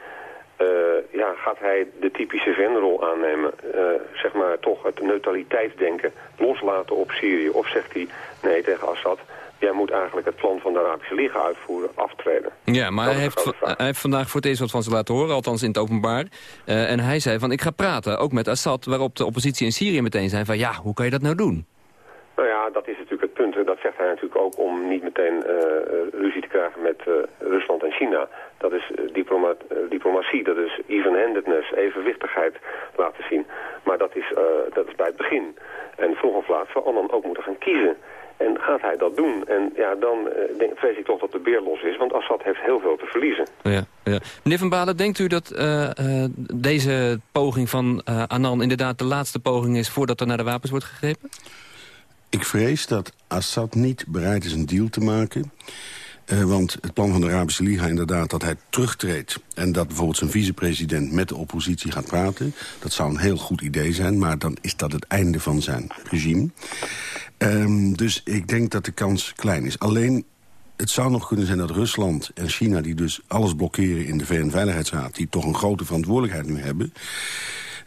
uh, ja, gaat hij de typische venrol aannemen? Uh, zeg maar toch het neutraliteitsdenken loslaten op Syrië? Of zegt hij nee tegen Assad? Jij moet eigenlijk het plan van de Arabische Liga uitvoeren, aftreden. Ja, maar hij heeft, hij heeft vandaag voor het eerst wat van ze laten horen, althans in het openbaar. Uh, en hij zei van, ik ga praten, ook met Assad, waarop de oppositie in Syrië meteen zei van, ja, hoe kan je dat nou doen? Nou ja, dat is natuurlijk het punt. Dat zegt hij natuurlijk ook om niet meteen uh, ruzie te krijgen met uh, Rusland en China. Dat is uh, diploma diplomatie, dat is even-handedness, evenwichtigheid laten zien. Maar dat is, dat is bij het begin. En vroeg of laat zal Annan ook moeten gaan kiezen. En gaat hij dat doen? En ja, dan denk, vrees ik toch dat de beer los is. Want Assad heeft heel veel te verliezen. Ja, ja. Meneer Van Balen, denkt u dat deze poging van Annan inderdaad de laatste poging is... voordat er naar de wapens wordt gegrepen? Ik vrees dat Assad niet bereid is een deal te maken... Uh, want het plan van de Arabische Liga inderdaad dat hij terugtreedt... en dat bijvoorbeeld zijn vicepresident met de oppositie gaat praten... dat zou een heel goed idee zijn, maar dan is dat het einde van zijn regime. Um, dus ik denk dat de kans klein is. Alleen, het zou nog kunnen zijn dat Rusland en China... die dus alles blokkeren in de VN-veiligheidsraad... die toch een grote verantwoordelijkheid nu hebben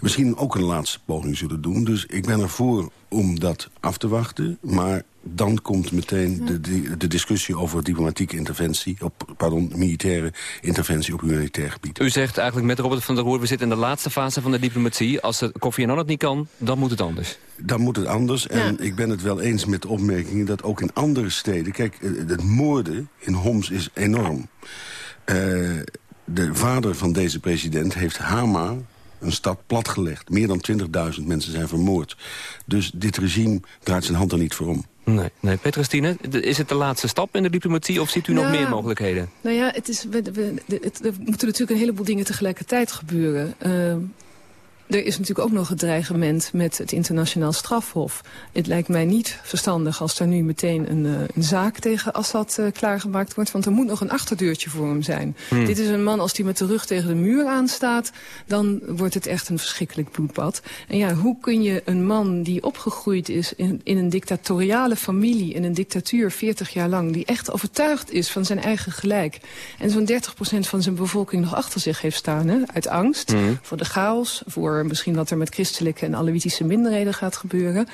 misschien ook een laatste poging zullen doen. Dus ik ben ervoor om dat af te wachten. Maar dan komt meteen de, de, de, discussie over diplomatieke interventie... op, pardon, militaire interventie op humanitair gebied. U zegt eigenlijk met Robert van der Roer... we zitten in de laatste fase van de diplomatie. Als het Kofi Annan het niet kan, dan moet het anders. Dan moet het anders. En ik ben het wel eens met de opmerkingen... dat ook in andere steden... Kijk, eh, het moorden in Homs is enorm. Uh, de vader van deze president heeft Hama een stad platgelegd. Meer dan 20.000 mensen zijn vermoord. Dus dit regime draait zijn hand er niet voor om. Nee, nee. Petrastine, is het de laatste stap in de diplomatie... of ziet u nog Nou, meer mogelijkheden? Nou ja, het is, we, we, het, er moeten natuurlijk een heleboel dingen tegelijkertijd gebeuren. Uh, er is natuurlijk ook nog het dreigement met het internationaal strafhof. Het lijkt mij niet verstandig als er nu meteen een, uh, een zaak tegen Assad uh, klaargemaakt wordt. Want er moet nog een achterdeurtje voor hem zijn. Hmm. Dit is een man, als die met de rug tegen de muur aanstaat... dan wordt het echt een verschrikkelijk bloedbad. En ja, hoe kun je een man die opgegroeid is in, in een dictatoriale familie... in een dictatuur 40 jaar lang... die echt overtuigd is van zijn eigen gelijk... en zo'n 30% van zijn bevolking nog achter zich heeft staan... Hè, uit angst Hmm. mm. voor de chaos, voor misschien wat er met christelijke en alewitische minderheden gaat gebeuren.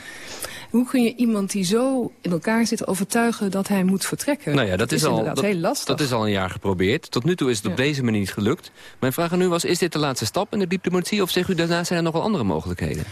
Hoe kun je iemand die zo in elkaar zit overtuigen dat hij moet vertrekken? Nou ja, dat, is, al, inderdaad dat, heel lastig. Dat is al een jaar geprobeerd. Tot nu toe is het Ja. op deze manier niet gelukt. Mijn vraag aan u was, is dit de laatste stap in de diplomatie... of zegt u daarna zijn er nog wel andere mogelijkheden?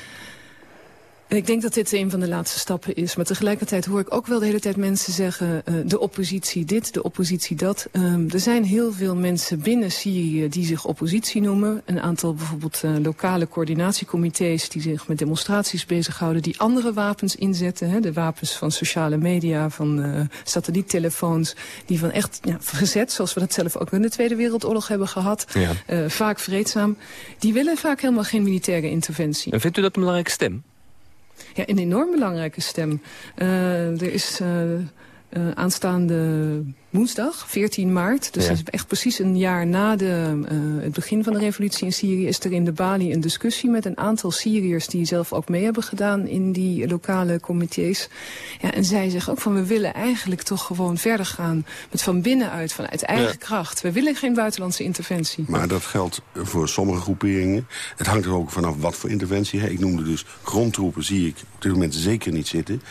Ik denk dat dit een van de laatste stappen is. Maar tegelijkertijd hoor ik ook wel de hele tijd mensen zeggen... Uh, de oppositie dit, de oppositie dat. Um, er zijn heel veel mensen binnen Syrië die zich oppositie noemen. Een aantal bijvoorbeeld uh, lokale coördinatiecomité's... die zich met demonstraties bezighouden... die andere wapens inzetten. Hè? De wapens van sociale media, van uh, satelliettelefoons... die van echt ja, verzet, zoals we dat zelf ook in de Tweede Wereldoorlog hebben gehad. Ja. vaak vreedzaam. Die willen vaak helemaal geen militaire interventie. En vindt u dat een belangrijke stem? Ja, een enorm belangrijke stem. Uh, er is uh, uh, aanstaande woensdag, 14 maart. Dus Ja. is echt precies een jaar na de, uh, het begin van de revolutie in Syrië... is er in de Bali een discussie met een aantal Syriërs... die zelf ook mee hebben gedaan in die lokale comité's. Ja, en zij zeggen ook van we willen eigenlijk toch gewoon verder gaan... met van binnenuit, vanuit eigen Ja. kracht. We willen geen buitenlandse interventie. Maar dat geldt voor sommige groeperingen. Het hangt er ook vanaf wat voor interventie. Ik noemde dus grondtroepen, zie ik op dit moment zeker niet zitten.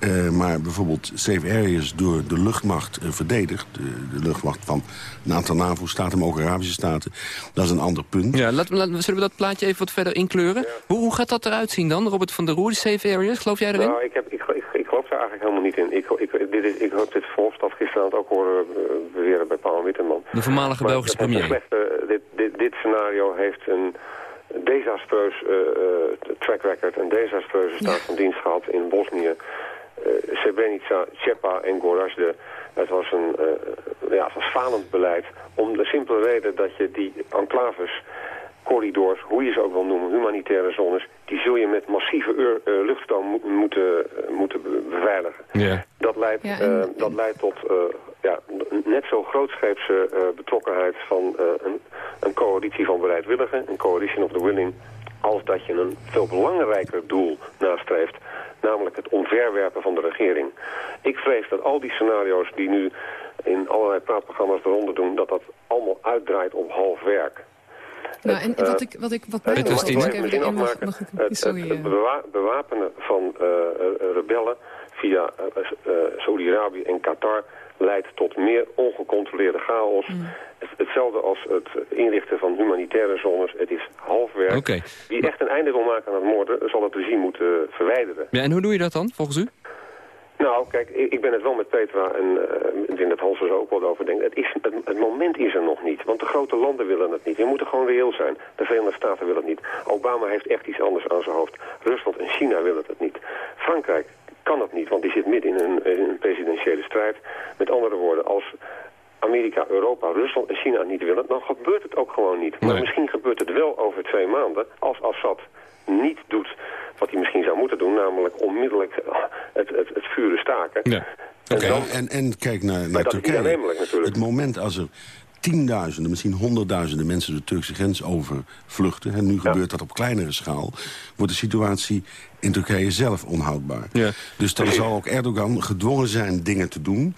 Uh, maar bijvoorbeeld safe areas door de luchtmacht uh, verdedigd. De, de, luchtmacht van een aantal NAVO-staten, maar ook Arabische staten. Dat is een ander punt. Ja, laten, laten, zullen we dat plaatje even wat verder inkleuren? Hoe, hoe gaat dat eruit zien dan, Robert van der Roer, de safe areas? Geloof jij erin? Nou, ik, heb, ik, ik, ik geloof daar eigenlijk helemaal niet in. Ik, ik, dit is, ik heb dit Verhofstadt gisteravond ook horen uh, beweren bij Paul Witteman. De voormalige Maar Belgische premier. slechte- dit, dit, dit scenario heeft een desastreus uh, uh, track record, een desastreuze staat van dienst gehad in Bosnië. Uh, Srebrenica, Chepa en Gorazde. Het was een uh, ja, het was falend beleid. Om de simpele reden dat je die enclaves, corridors, hoe je ze ook wil noemen, humanitaire zones, die zul je met massieve ur- uh, luchtstoom mo- moeten, uh, moeten be- beveiligen. Ja. Dat leidt, Ja, en- eh, dat leidt tot eh, ja, net zo grootscheepse eh, betrokkenheid van eh, een, een coalitie van bereidwilligen, een coalition of the willing, als dat je een veel belangrijker doel nastreeft, namelijk het omverwerpen van de regering. Ik vrees dat al die scenario's die nu in allerlei praatprogramma's de ronde doen, dat dat allemaal uitdraait op half werk. Nou, en wat eh, ik, wat ik wat mij het- even mag, mag ik, Het, sorry. het, het bewa- bewapenen van eh, eh, rebellen via Saudi-Arabië en Qatar leidt tot meer ongecontroleerde chaos. Mm. Het- Hetzelfde als het inrichten van humanitaire zones. Het is halfwerk. Oké. Wie echt een einde wil maken aan het moorden, zal het regime moeten verwijderen. Ja, en hoe doe je dat dan, volgens u? Nou, kijk, ik, ben het wel met Petra en eh, ik denk dat Hans er ook wel over denkt. Het, is, het, het moment is er nog niet, want de grote landen willen het niet. We moeten gewoon reëel zijn. De Verenigde Staten willen het niet. Obama heeft echt iets anders aan zijn hoofd. Rusland en China willen het niet. Frankrijk kan het niet, want die zit midden in een, in een presidentiële strijd. Met andere woorden, als Amerika, Europa, Rusland en China het niet willen, dan gebeurt het ook gewoon niet. Maar Nee. misschien gebeurt het wel over twee maanden als Assad niet doet wat hij misschien zou moeten doen, namelijk onmiddellijk het, het, het vuren staken. Ja. Oké, en, en kijk naar, naar dat is niet Turkije. Het moment als er tienduizenden, misschien honderdduizenden mensen de Turkse grens over vluchten. En nu gebeurt dat op kleinere schaal. Wordt de situatie in Turkije zelf onhoudbaar. Dus dan zal ook Erdogan gedwongen zijn dingen te doen.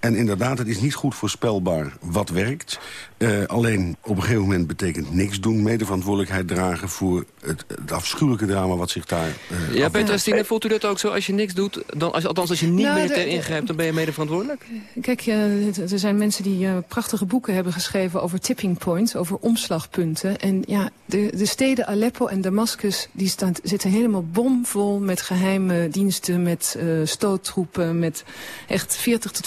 En inderdaad, het is niet goed voorspelbaar wat werkt. Eh, alleen op een gegeven moment betekent niks doen. Medeverantwoordelijkheid dragen voor het, het afschuwelijke drama wat zich daar... eh, Ja. Petra Stine, voelt u dat ook zo? Als je niks doet, dan, als, althans als je niet Nou, militair de- ingrijpt... dan ben je mede verantwoordelijk? Kijk, eh, er zijn mensen die prachtige boeken hebben geschreven over tipping points, over omslagpunten. En ja, de, de steden Aleppo en Damascus die staan, zitten helemaal bomvol met geheime diensten, met eh, stoottroepen, met echt 40 tot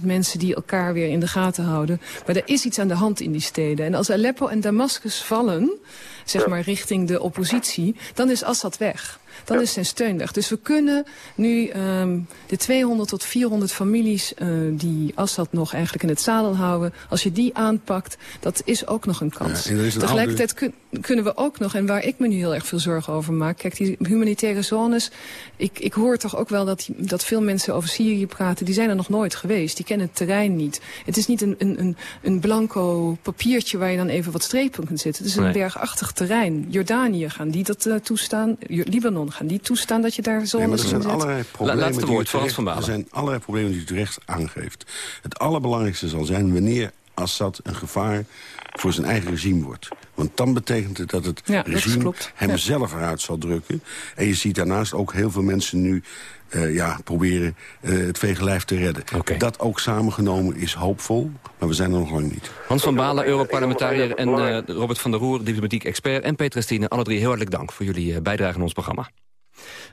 50.000 mensen die elkaar weer in de gaten houden. Maar er is iets aan de hand in die steden. En als Aleppo en Damascus vallen, zeg maar richting de oppositie, dan is Assad weg. Dan is zijn steun weg. Dus we kunnen nu ehm, de 200 tot 400 families eh, die Assad nog eigenlijk in het zadel houden... als je die aanpakt, dat is ook nog een kans. Ja, er een Tegelijkertijd kun- kunnen we ook nog, en waar ik me nu heel erg veel zorgen over maak... kijk, die humanitaire zones, ik, ik hoor toch ook wel dat, dat veel mensen over Syrië praten... die zijn er nog nooit geweest, die kennen het terrein niet. Het is niet een, een, een, een blanco papiertje waar je dan even wat strepen kunt zetten. Het is een Nee. bergachtig terrein. Jordanië gaan die dat eh, toestaan, Jo- Gaan die toestaan dat je daar Nee, maar er in zijn zet? allerlei problemen laatste woord, terecht- van. Er zijn allerlei problemen die u terecht aangeeft. Het allerbelangrijkste zal zijn wanneer Assad een gevaar voor zijn eigen regime wordt. Want dan betekent het dat het Ja, dat regime klopt. hem Ja. zelf eruit zal drukken. En je ziet daarnaast ook heel veel mensen nu eh, ja, proberen eh, het vege lijf te redden. Dat ook samengenomen is hoopvol, maar we zijn er nog lang niet. Hans van Balen, Europarlementariër en eh, Robert van der Roer, diplomatiek expert... en Petra Stine, alle drie heel hartelijk dank voor jullie bijdrage aan ons programma.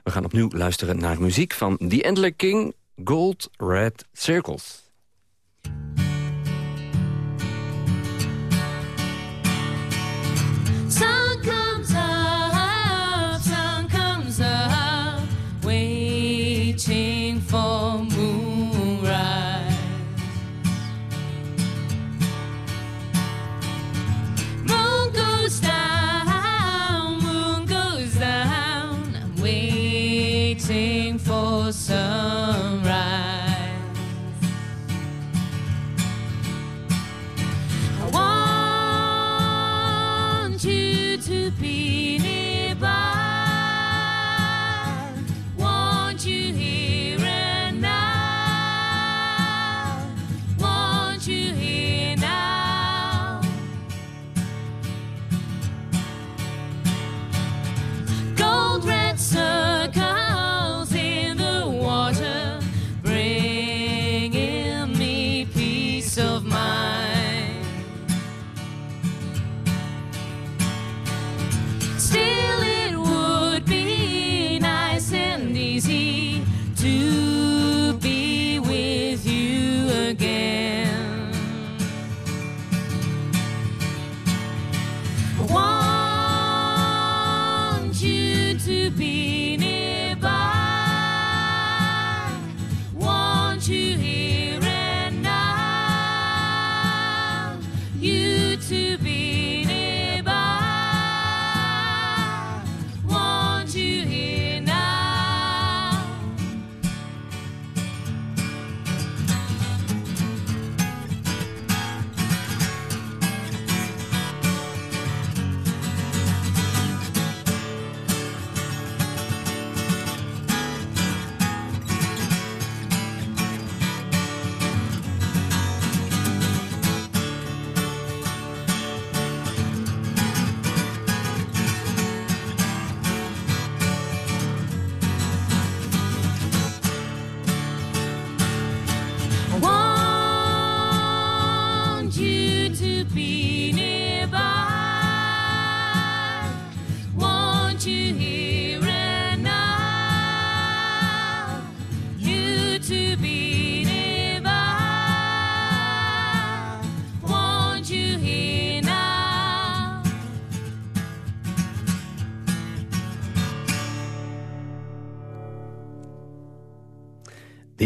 We gaan opnieuw luisteren naar muziek van The Endler King, Gold Red Circles.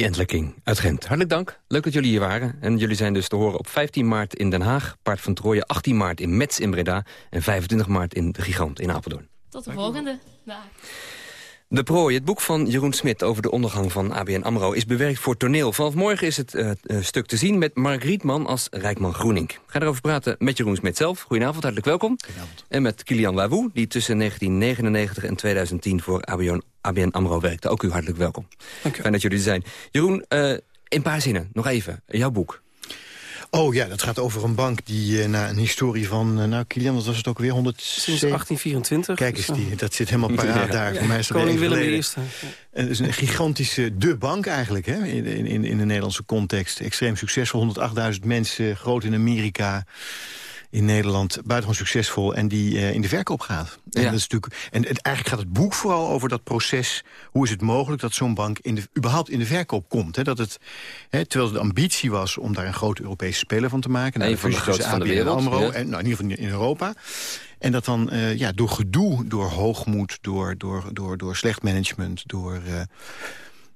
The Endler King uit Gent. Hartelijk dank. Leuk dat jullie hier waren. En jullie zijn dus te horen op 15 maart in Den Haag... Paard van Troje 18 maart in Metz in Breda... en 25 maart in De Gigant in Apeldoorn. Tot de volgende. Dag. De Prooi, het boek van Jeroen Smit over de ondergang van ABN AMRO... is bewerkt voor toneel. Vanaf morgen is het uh, stuk te zien met Mark Rietman als Rijkman Groening. Ik ga erover praten met Jeroen Smit zelf. Goedenavond, hartelijk welkom. Goedenavond. En met Kilian Wawou, die tussen 1999 en 2010 voor ABN, ABN AMRO werkte. Ook u hartelijk welkom. Dank u. Fijn dat jullie er zijn. Jeroen, uh, in een paar zinnen, nog even, jouw boek. Oh ja, dat gaat over een bank die uh, na een historie van... Uh, nou, Kilian, wat was het ook weer? 100... Sinds 1824. Kijk eens, die, dat zit helemaal paraat ja. daar. Voor mij is dat Koning Willem I. Het is een gigantische de bank eigenlijk, hè, in, in, in de Nederlandse context. Extreem succesvol, 108.000 mensen, groot in Amerika in Nederland buitengewoon succesvol en die uh, in de verkoop gaat. En, Ja. dat is natuurlijk, en het, eigenlijk gaat het boek vooral over dat proces. Hoe is het mogelijk dat zo'n bank in de, überhaupt in de verkoop komt? Hè? Dat het, hè, terwijl het de ambitie was om daar een grote Europese speler van te maken. Een van de grootste van de wereld, AMRO, ja. en, nou, in ieder geval in Europa. En dat dan uh, ja, door gedoe, door hoogmoed, door, door, door, door slecht management... door uh,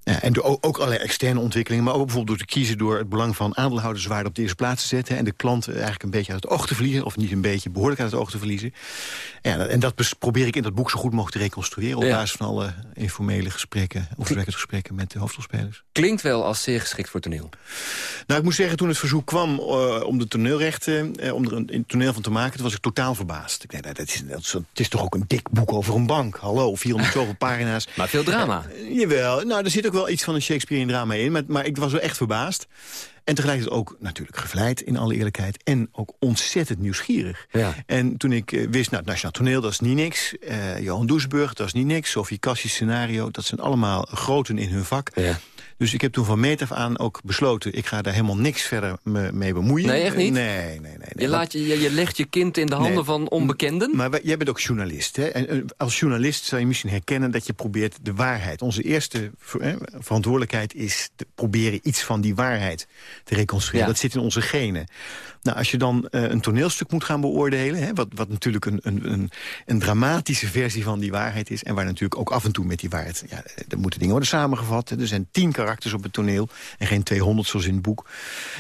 ja, en door, ook allerlei externe ontwikkelingen... maar ook bijvoorbeeld door te kiezen door het belang van aandeelhouderswaarde... op de eerste plaats te zetten... en de klant eigenlijk een beetje uit het oog te verliezen... of niet een beetje, behoorlijk uit het oog te verliezen. Ja, en dat probeer ik in dat boek zo goed mogelijk te reconstrueren... op Ja. basis van alle informele gesprekken... of gesprekken met de hoofdrolspelers. Klinkt wel als zeer geschikt voor toneel. Nou, ik moet zeggen, toen het verzoek kwam uh, om de toneelrechten... Uh, om er een, een, toneel van te maken, toen was ik totaal verbaasd. Ik denk, nou, dat is, dat is, het is toch ook een dik boek over een bank? Hallo, 400 zoveel pagina's. Maar veel drama. Uh, jawel, nou, er zit ook wel iets van een Shakespeare drama in. Maar, maar ik was wel echt verbaasd. En tegelijkertijd ook natuurlijk gevleid, in alle eerlijkheid. En ook ontzettend nieuwsgierig. Ja. En toen ik uh, wist, nou, het Nationaal Toneel, dat is niet niks. Uh, Johan Doesburg, dat is niet niks. Sophie Cassius scenario, dat zijn allemaal groten in hun vak. Ja. Dus ik heb toen van meet af aan ook besloten... ik ga daar helemaal niks verder me, mee bemoeien. Nee, echt niet? Nee, nee, nee. nee. Je, laat je, je, je legt je kind in de handen Nee. van onbekenden? Maar wij- jij bent ook journalist. Hè? En als journalist zou je misschien herkennen dat je probeert de waarheid. Onze eerste ver- verantwoordelijkheid is te proberen iets van die waarheid te reconstrueren. Ja. Dat zit in onze genen. Nou, als je dan eh, een toneelstuk moet gaan beoordelen... Hè, wat, wat natuurlijk een, een, een, een dramatische versie van die waarheid is... en waar natuurlijk ook af en toe met die waarheid... Ja, er moeten dingen worden samengevat. hè. Er zijn tien karakters op het toneel en geen 200 zoals in het boek.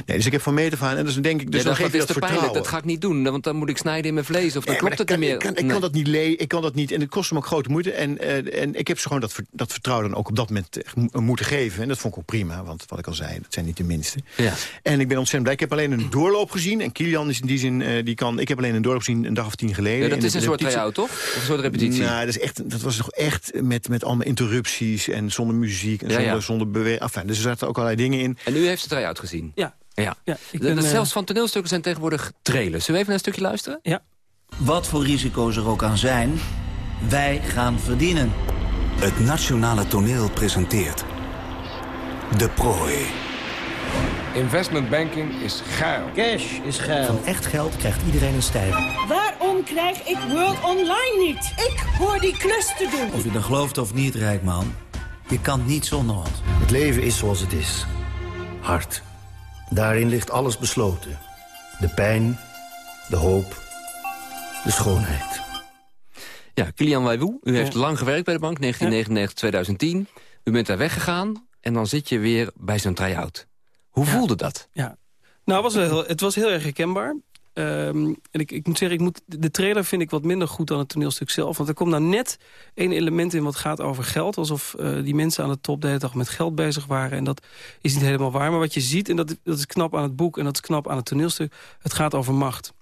Nee, dus ik heb van meet af aan... en dus denk ik, dus Ja, dan geef dat is te pijnlijk, dat ga ik niet doen. Want dan moet ik snijden in mijn vlees of dan Nee, klopt het niet meer. Ik, kan, ik, Nee. kan dat niet le ik kan dat niet. En het kost hem ook grote moeite. En, eh, en ik heb ze gewoon dat, dat vertrouwen dan ook op dat moment eh, mo- moeten geven. En dat vond ik ook prima, want wat ik al zei, dat zijn niet de minste. Ja. En ik ben ontzettend blij. Ik heb alleen een doorloop gezien. En Kilian is in die zin, eh, die kan... Ik heb alleen een doorloop gezien een dag of tien geleden. Ja, dat is een soort try-out, toch? Of een soort repetitie? Nou, dat, is echt, dat was toch echt met, met allemaal interrupties en zonder muziek en Ja, zonder, ja. zonder beweging. Enfin, dus er zaten ook allerlei dingen in. En u heeft de try-out gezien? Ja. Ja. Ja, ik De- ben, de- eh, zelfs van toneelstukken zijn tegenwoordig trailers. Zullen we even naar een stukje luisteren? Ja. Wat voor risico's er ook aan zijn, wij gaan verdienen. Het Nationale Toneel presenteert... De Prooi. Investment banking is geil. Cash is geil. Van echt geld krijgt iedereen een stijver. Waarom krijg ik World Online niet? Ik hoor die klus te doen. Of je dan gelooft of niet, Rijkman, je kan niet zonder ons. Het leven is zoals het is. Hard. Daarin ligt alles besloten. De pijn, de hoop, de schoonheid. Ja, Kilian Waiwu, u heeft lang gewerkt bij de bank, 1999-2010. U bent daar weggegaan en dan zit je weer bij zo'n try-out. Hoe voelde dat? Ja. Nou, het was, heel, het was heel erg herkenbaar. Ehm, en ik, ik moet zeggen, ik moet, de trailer vind ik wat minder goed dan het toneelstuk zelf. Want er komt nou net één element in wat gaat over geld. Alsof eh, die mensen aan de top de hele dag met geld bezig waren. En dat is niet helemaal waar. Maar wat je ziet, en dat, dat is knap aan het boek en dat is knap aan het toneelstuk... het gaat over macht.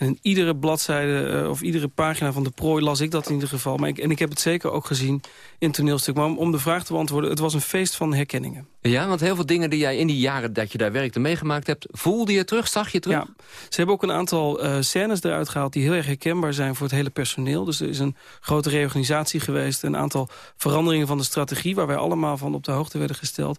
En in iedere bladzijde eh, of iedere pagina van de prooi las ik dat in ieder geval. Maar ik, en ik heb het zeker ook gezien in het toneelstuk. Maar om, om de vraag te beantwoorden, het was een feest van herkenningen. Ja, want heel veel dingen die jij in die jaren dat je daar werkte meegemaakt hebt... voelde je terug, zag je terug? Ja, ze hebben ook een aantal eh, scènes eruit gehaald... die heel erg herkenbaar zijn voor het hele personeel. Dus er is een grote reorganisatie geweest. Een aantal veranderingen van de strategie... waar wij allemaal van op de hoogte werden gesteld.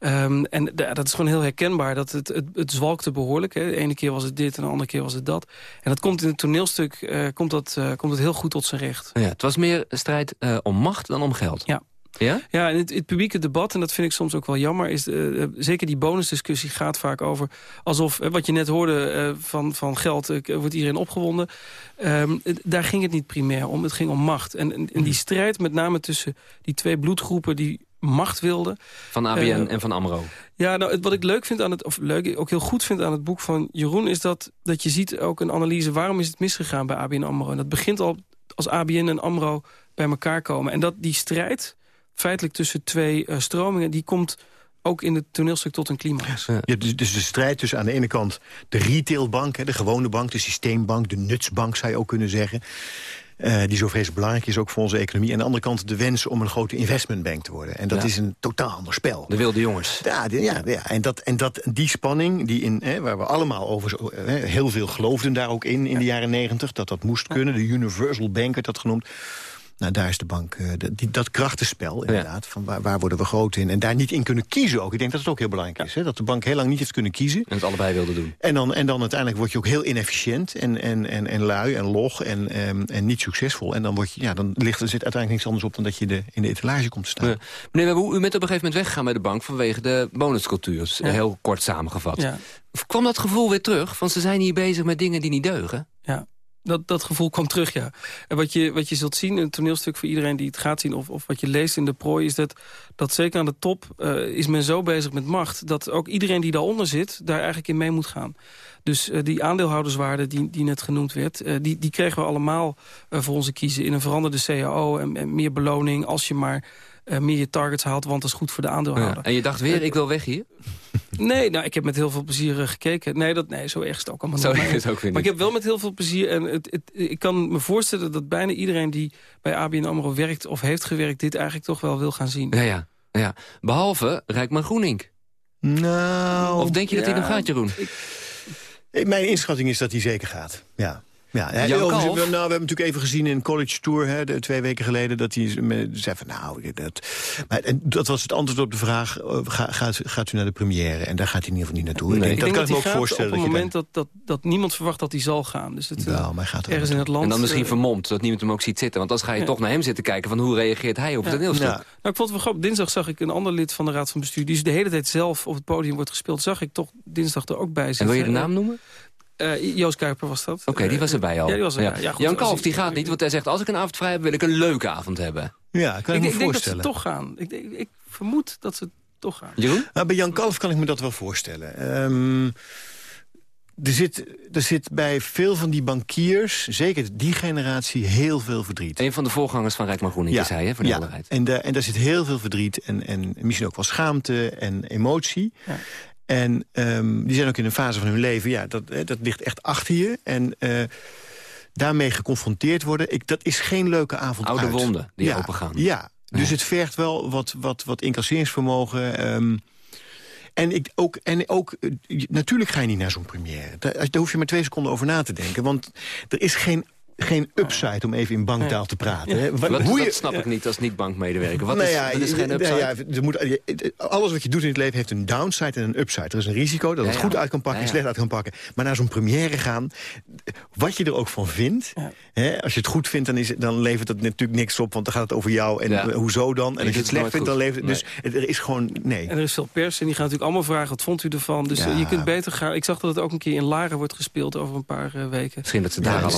Ehm, en da- dat is gewoon heel herkenbaar. Dat het, het, het zwalkte behoorlijk. Hè. De ene keer was het dit en de andere keer was het dat. En dat komt in het toneelstuk eh, komt dat, eh, komt het heel goed tot zijn recht. Ja, het was meer strijd eh, om macht dan om geld. Ja. Ja? Ja, en het, het publieke debat, en dat vind ik soms ook wel jammer... is zeker die bonusdiscussie gaat vaak over... alsof, wat je net hoorde van, van geld, wordt iedereen opgewonden. Ehm, daar ging het niet primair om, het ging om macht. En, en, en die strijd met name tussen die twee bloedgroepen... die macht wilden. Van ABN Eh, en van AMRO. Ja, nou, het, wat ik leuk vind aan het, of leuk, ook heel goed vind aan het boek van Jeroen... is dat, dat je ziet ook een analyse, waarom is het misgegaan bij ABN AMRO? En dat begint al als ABN en AMRO bij elkaar komen. En dat die strijd feitelijk tussen twee eh, stromingen. Die komt ook in het toneelstuk tot een climax. Ja, dus, dus de strijd tussen aan de ene kant de retailbank... Hè, de gewone bank, de systeembank, de nutsbank zou je ook kunnen zeggen... eh, die zo vreselijk belangrijk is ook voor onze economie. En aan de andere kant de wens om een grote investmentbank te worden. En dat Ja. is een totaal ander spel. De wilde jongens. Ja, ja, ja. En, dat, en dat, die spanning, die in, hè, waar we allemaal over... Hè, heel veel geloofden daar ook in, in de jaren negentig... dat dat moest kunnen, de Universal Bank werd dat genoemd... Nou, daar is de bank, eh, de- die, dat krachtenspel inderdaad. Van waar, waar worden we groot in? En daar niet in kunnen kiezen ook. Ik denk dat het ook heel belangrijk is. Hè? Dat de bank heel lang niet heeft kunnen kiezen. En het allebei wilde doen. En dan, en dan uiteindelijk word je ook heel inefficiënt en, en, en, en lui en log en, ehm, en niet succesvol. En dan, word je, ja, dan ligt er zit uiteindelijk niks anders op dan dat je de, in de etalage komt te staan. Ja. Meneer Webbe, u bent op een gegeven moment weggegaan bij de bank... vanwege de bonuscultuur, Ja. heel kort samengevat. Ja. Kwam dat gevoel weer terug? Van ze zijn hier bezig met dingen die niet deugen? Ja, dat, dat gevoel kwam terug, ja. En wat je, wat je zult zien het toneelstuk voor iedereen die het gaat zien... of, of wat je leest in de prooi, is dat, dat zeker aan de top... eh, is men zo bezig met macht... dat ook iedereen die daaronder zit, daar eigenlijk in mee moet gaan. Dus eh, die aandeelhouderswaarde die, die net genoemd werd... eh, die, die kregen we allemaal voor onze kiezen... in een veranderde CAO en, meer beloning... als je maar meer je targets haalt, want dat is goed voor de aandeelhouder. Ja. En je dacht weer, ik wil weg hier? Nee, nou, ik heb met heel veel plezier eh, gekeken. Nee, dat, nee, zo erg is het ook allemaal Zo niet. erg Maar- is het ook weer Maar ik heb wel met heel veel plezier... en het, het, ik kan me voorstellen dat bijna iedereen die bij ABN AMRO werkt... of heeft gewerkt, dit eigenlijk toch wel wil gaan zien. Ja, ja. ja. Behalve Rijkman Groening. Nou... Of denk je dat hij nog gaat, Jeroen? Eh, Mijn inschatting is dat hij zeker gaat. Ja. Ja, ja, nou, we hebben natuurlijk even gezien in College Tour... Hè, de, twee weken geleden, dat hij zei van... nou, dat, maar, en dat was het antwoord op de vraag... eh, ga, gaat, gaat u naar de première? En daar gaat hij in ieder geval niet naartoe. Ik denk, ik dat denk kan ik me ook voorstellen. op je moment dat, dat, dat niemand verwacht dat hij zal gaan. Dus het, eh, Wel, maar gaat er ergens in het land... En dan misschien eh, vermomd, dat niemand hem ook ziet zitten. Want dan ga je Ja. toch naar hem zitten kijken... van hoe reageert hij op het Ja. toneelstuk. Nou, ik vond het wel grappig. Dinsdag zag ik een ander lid van de Raad van Bestuur... die is de hele tijd zelf op het podium wordt gespeeld. Zag ik toch dinsdag er ook bij zitten. En wil je de naam noemen? Eh, Joost Kuiper was dat. Oké, die was erbij al. Ja, die was erbij. Ja, goed, Jan Kalf die gaat niet, want hij zegt... als ik een avond vrij heb, wil ik een leuke avond hebben. Ja, kan ik, ik, me ik denk dat ze voorstellen. toch gaan. Ik, ik vermoed dat ze toch gaan. Jeroen? Nou, bij Jan Kalf kan ik me dat wel voorstellen. Ehm, er, zit, er zit bij veel van die bankiers, zeker die generatie, heel veel verdriet. Een van de voorgangers van Rijkman Groening is hij, hè, voor de ja. helderheid. En, daar en daar zit heel veel verdriet en, en misschien ook wel schaamte en emotie. Ja. En ehm, die zijn ook in een fase van hun leven, ja, dat, dat ligt echt achter je. En eh, daarmee geconfronteerd worden, ik, dat is geen leuke avond Oude uit. wonden die ja, opengaan. Ja, dus het vergt wel wat, wat, wat incasseringsvermogen... ehm, en, ik, ook, en ook, eh, natuurlijk ga je niet naar zo'n première. Daar, daar hoef je maar twee seconden over na te denken. Want er is geen, geen upside om even in banktaal te praten. Hè. Wa- Wat, hoe dat je- snap ik niet als niet-bankmedewerker. Wat, nou is, ja, wat is geen upside? nou ja, er moet, alles wat je doet in het leven heeft een downside en een upside. Er is een risico dat het ja. goed uit kan pakken, Ja, ja. slecht uit kan pakken. Maar naar zo'n première gaan, wat je er ook van vindt... Hè, als je het goed vindt, dan, is, het- dan levert het natuurlijk niks op... want dan gaat het over jou en Ja. hoezo dan. En Je als je het slecht vindt, dan levert het... Dus er is gewoon... Nee. En er is veel pers en die gaan natuurlijk allemaal vragen... wat vond u ervan? Dus Ja. eh, je kunt beter gaan... Ik zag dat het ook een keer in Laren wordt gespeeld over een paar eh, weken. Misschien dat ze daar allemaal...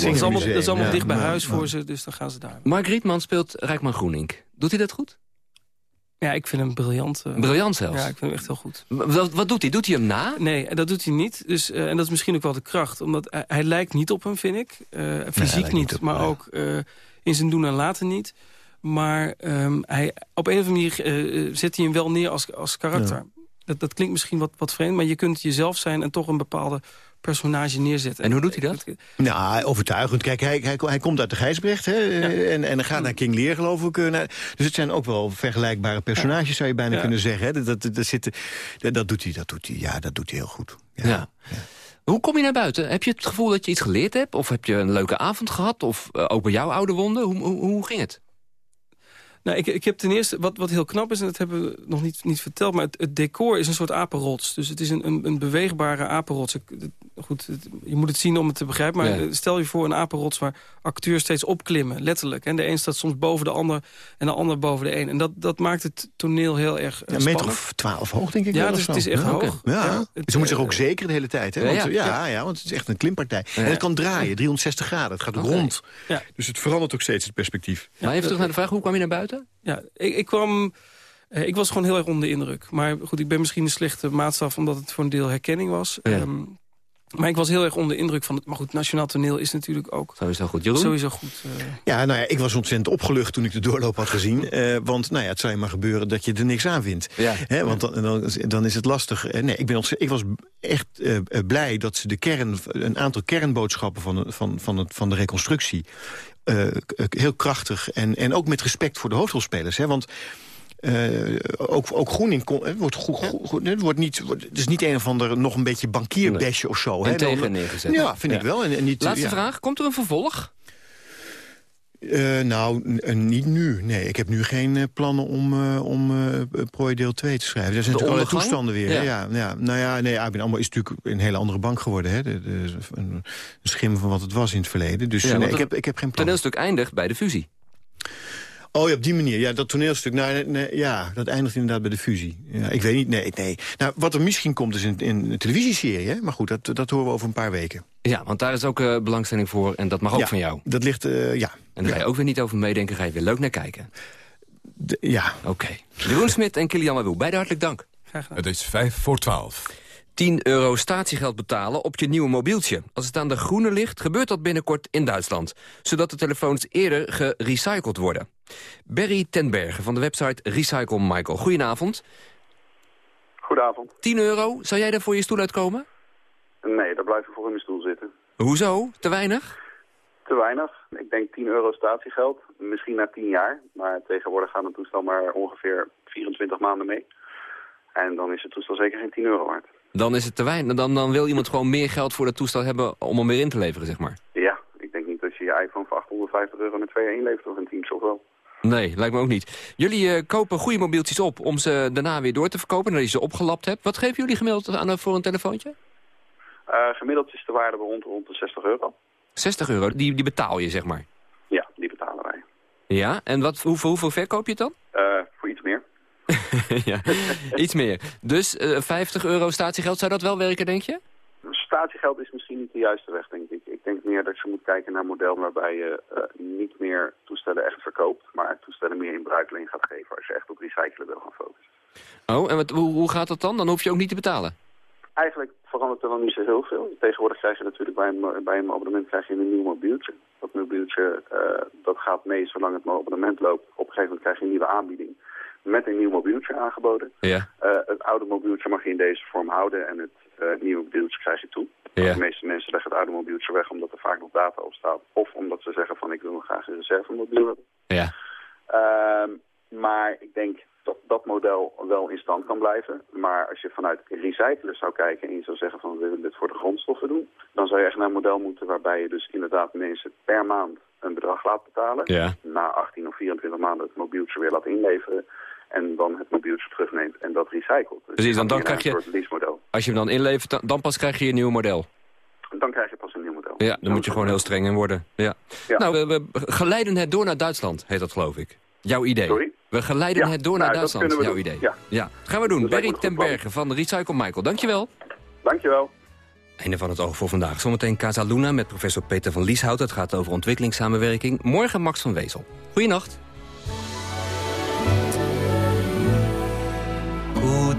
Allemaal, dicht bij huis voor ze, dus dan gaan ze daar. Mark Rietman speelt Rijkman Groening. Doet hij dat goed? Ja, ik vind hem briljant. eh. Briljant zelfs. Ja, ik vind hem echt heel goed. Wat, wat doet hij? Doet hij hem na? Nee, dat doet hij niet. Dus, eh, en dat is misschien ook wel de kracht. Omdat hij, hij lijkt niet op hem, vind ik. Eh, fysiek niet, niet op maar nee. ook eh, in zijn doen en laten niet. Maar ehm, hij, op een of andere manier zet hij hem wel neer als, als karakter. Dat, dat klinkt misschien wat, wat vreemd, maar je kunt jezelf zijn... en toch een bepaalde personage neerzetten. En hoe doet hij dat? Nou, overtuigend. Kijk, hij, hij, hij komt uit de Gijsbrecht hè, en, en dan gaat naar King Lear, geloof ik. eh, naar- dus het zijn ook wel vergelijkbare personages, zou je bijna Ja. kunnen zeggen. Hè. Dat, dat, dat, zit, dat, dat doet hij, dat doet hij, ja, dat doet hij heel goed. Ja. Ja. Hoe kom je naar buiten? Heb je het gevoel dat je iets geleerd hebt? Of heb je een leuke avond gehad? Of eh, ook bij jouw oude wonden? Hoe, hoe, hoe ging het? Nou, ik, ik heb ten eerste, wat, wat heel knap is, en dat hebben we nog niet, niet verteld... maar het, het decor is een soort apenrots. Dus het is een, een, een beweegbare apenrots. Ik, het- goed, het- je moet het zien om het te begrijpen. Maar Ja. eh, stel je voor een apenrots waar acteurs steeds opklimmen. Letterlijk. En de een staat soms boven de ander en de ander boven de een. En dat, dat maakt het toneel heel erg eh, Ja, een meter spannend. of twaalf hoog, denk ik Ja, wel, het is- zo. het is echt ja, hoog. Ja. Ja, het, Ze moeten zich eh, ook zeker de hele tijd. Hè? ja, Want, ja. ja, ja. want het is echt een klimpartij. Ja. En het kan draaien, 360 graden. Het gaat rond. Ja. Dus het verandert ook steeds het perspectief. maar even terug naar de vraag, hoe kwam je naar buiten? Ja, ik, ik kwam... eh, ik was gewoon heel erg onder de indruk. Maar goed, ik ben misschien een slechte maatstaf... omdat het voor een deel herkenning was. Ja. Ehm, Maar ik was heel erg onder de indruk van het... Maar goed, Nationaal Toneel is natuurlijk ook... Sowieso goed. Jeroen? Sowieso goed. Uh... Ja, nou ja, ik was ontzettend opgelucht toen ik de doorloop had gezien. Uh, want nou ja, het zou je maar gebeuren dat je er niks aan vindt. Ja. Hè, want dan, dan, dan, is het lastig. Nee, ik, ben ik was echt uh, blij dat ze de kern, een aantal kernboodschappen van, van, van, het, van de reconstructie... heel krachtig en, en ook met respect voor de hoofdrolspelers. Hè, want uh, ook, ook Groening het wordt, goed, goed, het wordt niet, het is niet een of ander nog een beetje bankierbesje of zo. En tegen neergezet. Ja, vind ja. ik wel. En, en niet, Laatste ja. vraag, komt er een vervolg? Uh, nou, niet nu. Nee, ik heb nu geen uh, plannen om, uh, om prooi deel 2 te schrijven. Er zijn de natuurlijk allerlei toestanden weer. Ja. Ja, ja, nou ja, nee, ABN AMRO is natuurlijk een hele andere bank geworden. Hè? De, de, een, schim van wat het was in het verleden. Dus ja, nee, ik, heb, ik heb geen plannen. toneelstuk eindigt bij de fusie. Oh ja, op die manier. Ja, dat toneelstuk. Nou, nee, ja, dat eindigt inderdaad bij de fusie. Ja, ik weet niet. Nee, nee. Nou, wat er misschien komt is in, in een televisieserie. Hè? Maar goed, dat, dat horen we over een paar weken. Ja, want daar is ook uh, belangstelling voor. En dat mag ook ja, van jou. Dat ligt, uh, ja. En daar ga je ook weer niet over meedenken. Ga je weer leuk naar kijken. De, ja. Oké. Okay. Jeroen Smit en Kilian Wawoe, beide hartelijk dank. Het is vijf voor twaalf. 10 euro statiegeld betalen op je nieuwe mobieltje. Als het aan de groene ligt, gebeurt dat binnenkort in Duitsland. Zodat de telefoons eerder gerecycled worden. Berry Tenbergen van de website Recycle Michael. Goedenavond. Goedenavond. 10 euro, zou jij daar voor je stoel uitkomen? Nee, daar blijf ik voor in mijn stoel zitten. Hoezo? Te weinig? Te weinig. Ik denk 10 euro statiegeld. Misschien na 10 jaar. Maar tegenwoordig gaat een toestel maar ongeveer 24 maanden mee. En dan is het toestel zeker geen 10 euro waard. Dan is het te weinig. Dan, dan wil iemand gewoon meer geld voor dat toestel hebben om hem weer in te leveren, zeg maar. Ja, ik denk niet dat je je iPhone voor 850 euro met 2 inlevert of een Teams of wel. Nee, lijkt me ook niet. Jullie uh, kopen goede mobieltjes op om ze daarna weer door te verkopen... nadat je ze opgelapt hebt. Wat geven jullie gemiddeld aan voor een telefoontje? Uh, gemiddeld is de waarde rond, rond de 60 euro. 60 euro, die, die betaal je, zeg maar? Ja, die betalen wij. Ja, en wat, hoeveel, hoeveel verkoop je het dan? Uh. ja, iets meer. Dus 50 euro statiegeld, zou dat wel werken, denk je? Statiegeld is misschien niet de juiste weg, denk ik. Ik denk meer dat je moet kijken naar een model waarbij je uh, niet meer toestellen echt verkoopt, maar toestellen meer in bruikleen gaat geven als je echt op recyclen wil gaan focussen. Oh, en wat, hoe, hoe gaat dat dan? Dan hoef je ook niet te betalen? Eigenlijk verandert er nog niet zo heel veel. Tegenwoordig krijg je natuurlijk bij een, bij een abonnement krijg je een nieuw mobieltje. Dat mobieltje uh, dat gaat mee zolang het abonnement loopt. Op een gegeven moment krijg je een nieuwe aanbieding met een nieuw mobieltje aangeboden. Ja. Uh, het oude mobieltje mag je in deze vorm houden en het uh, nieuwe mobieltje krijg je toe. Ja. De meeste mensen leggen het oude mobieltje weg omdat er vaak nog data op staat. Of omdat ze zeggen van ik wil nog graag een reservemobiel hebben. Ja. Uh, maar ik denk dat dat model wel in stand kan blijven. Maar als je vanuit recyclen zou kijken en je zou zeggen van we willen dit voor de grondstoffen doen. Dan zou je echt naar een model moeten waarbij je dus inderdaad mensen per maand een bedrag laat betalen. Ja. Na 18 of 24 maanden het mobieltje weer laat inleveren. En dan het mobieltje terugneemt en dat recycelt. Dus Precies, dan, dan krijg je, een als je hem dan inlevert, dan, dan pas krijg je een nieuw model. Dan krijg je pas een nieuw model. Ja, dan moet je gewoon heel streng in worden. Ja. Ja. Nou, we, we geleiden het door naar Duitsland, heet dat geloof ik. Jouw idee. Sorry? We geleiden Ja, het door nou, naar dat Duitsland, jouw doen. idee. Ja. gaan we doen. Berry een goed ten plan. Bergen van Recycle Michael, dankjewel. Dankjewel. Einde van het oog voor vandaag. Zometeen Casa Luna met professor Peter van Lieshout. Het gaat over ontwikkelingssamenwerking. Morgen Max van Wezel. Goeienacht.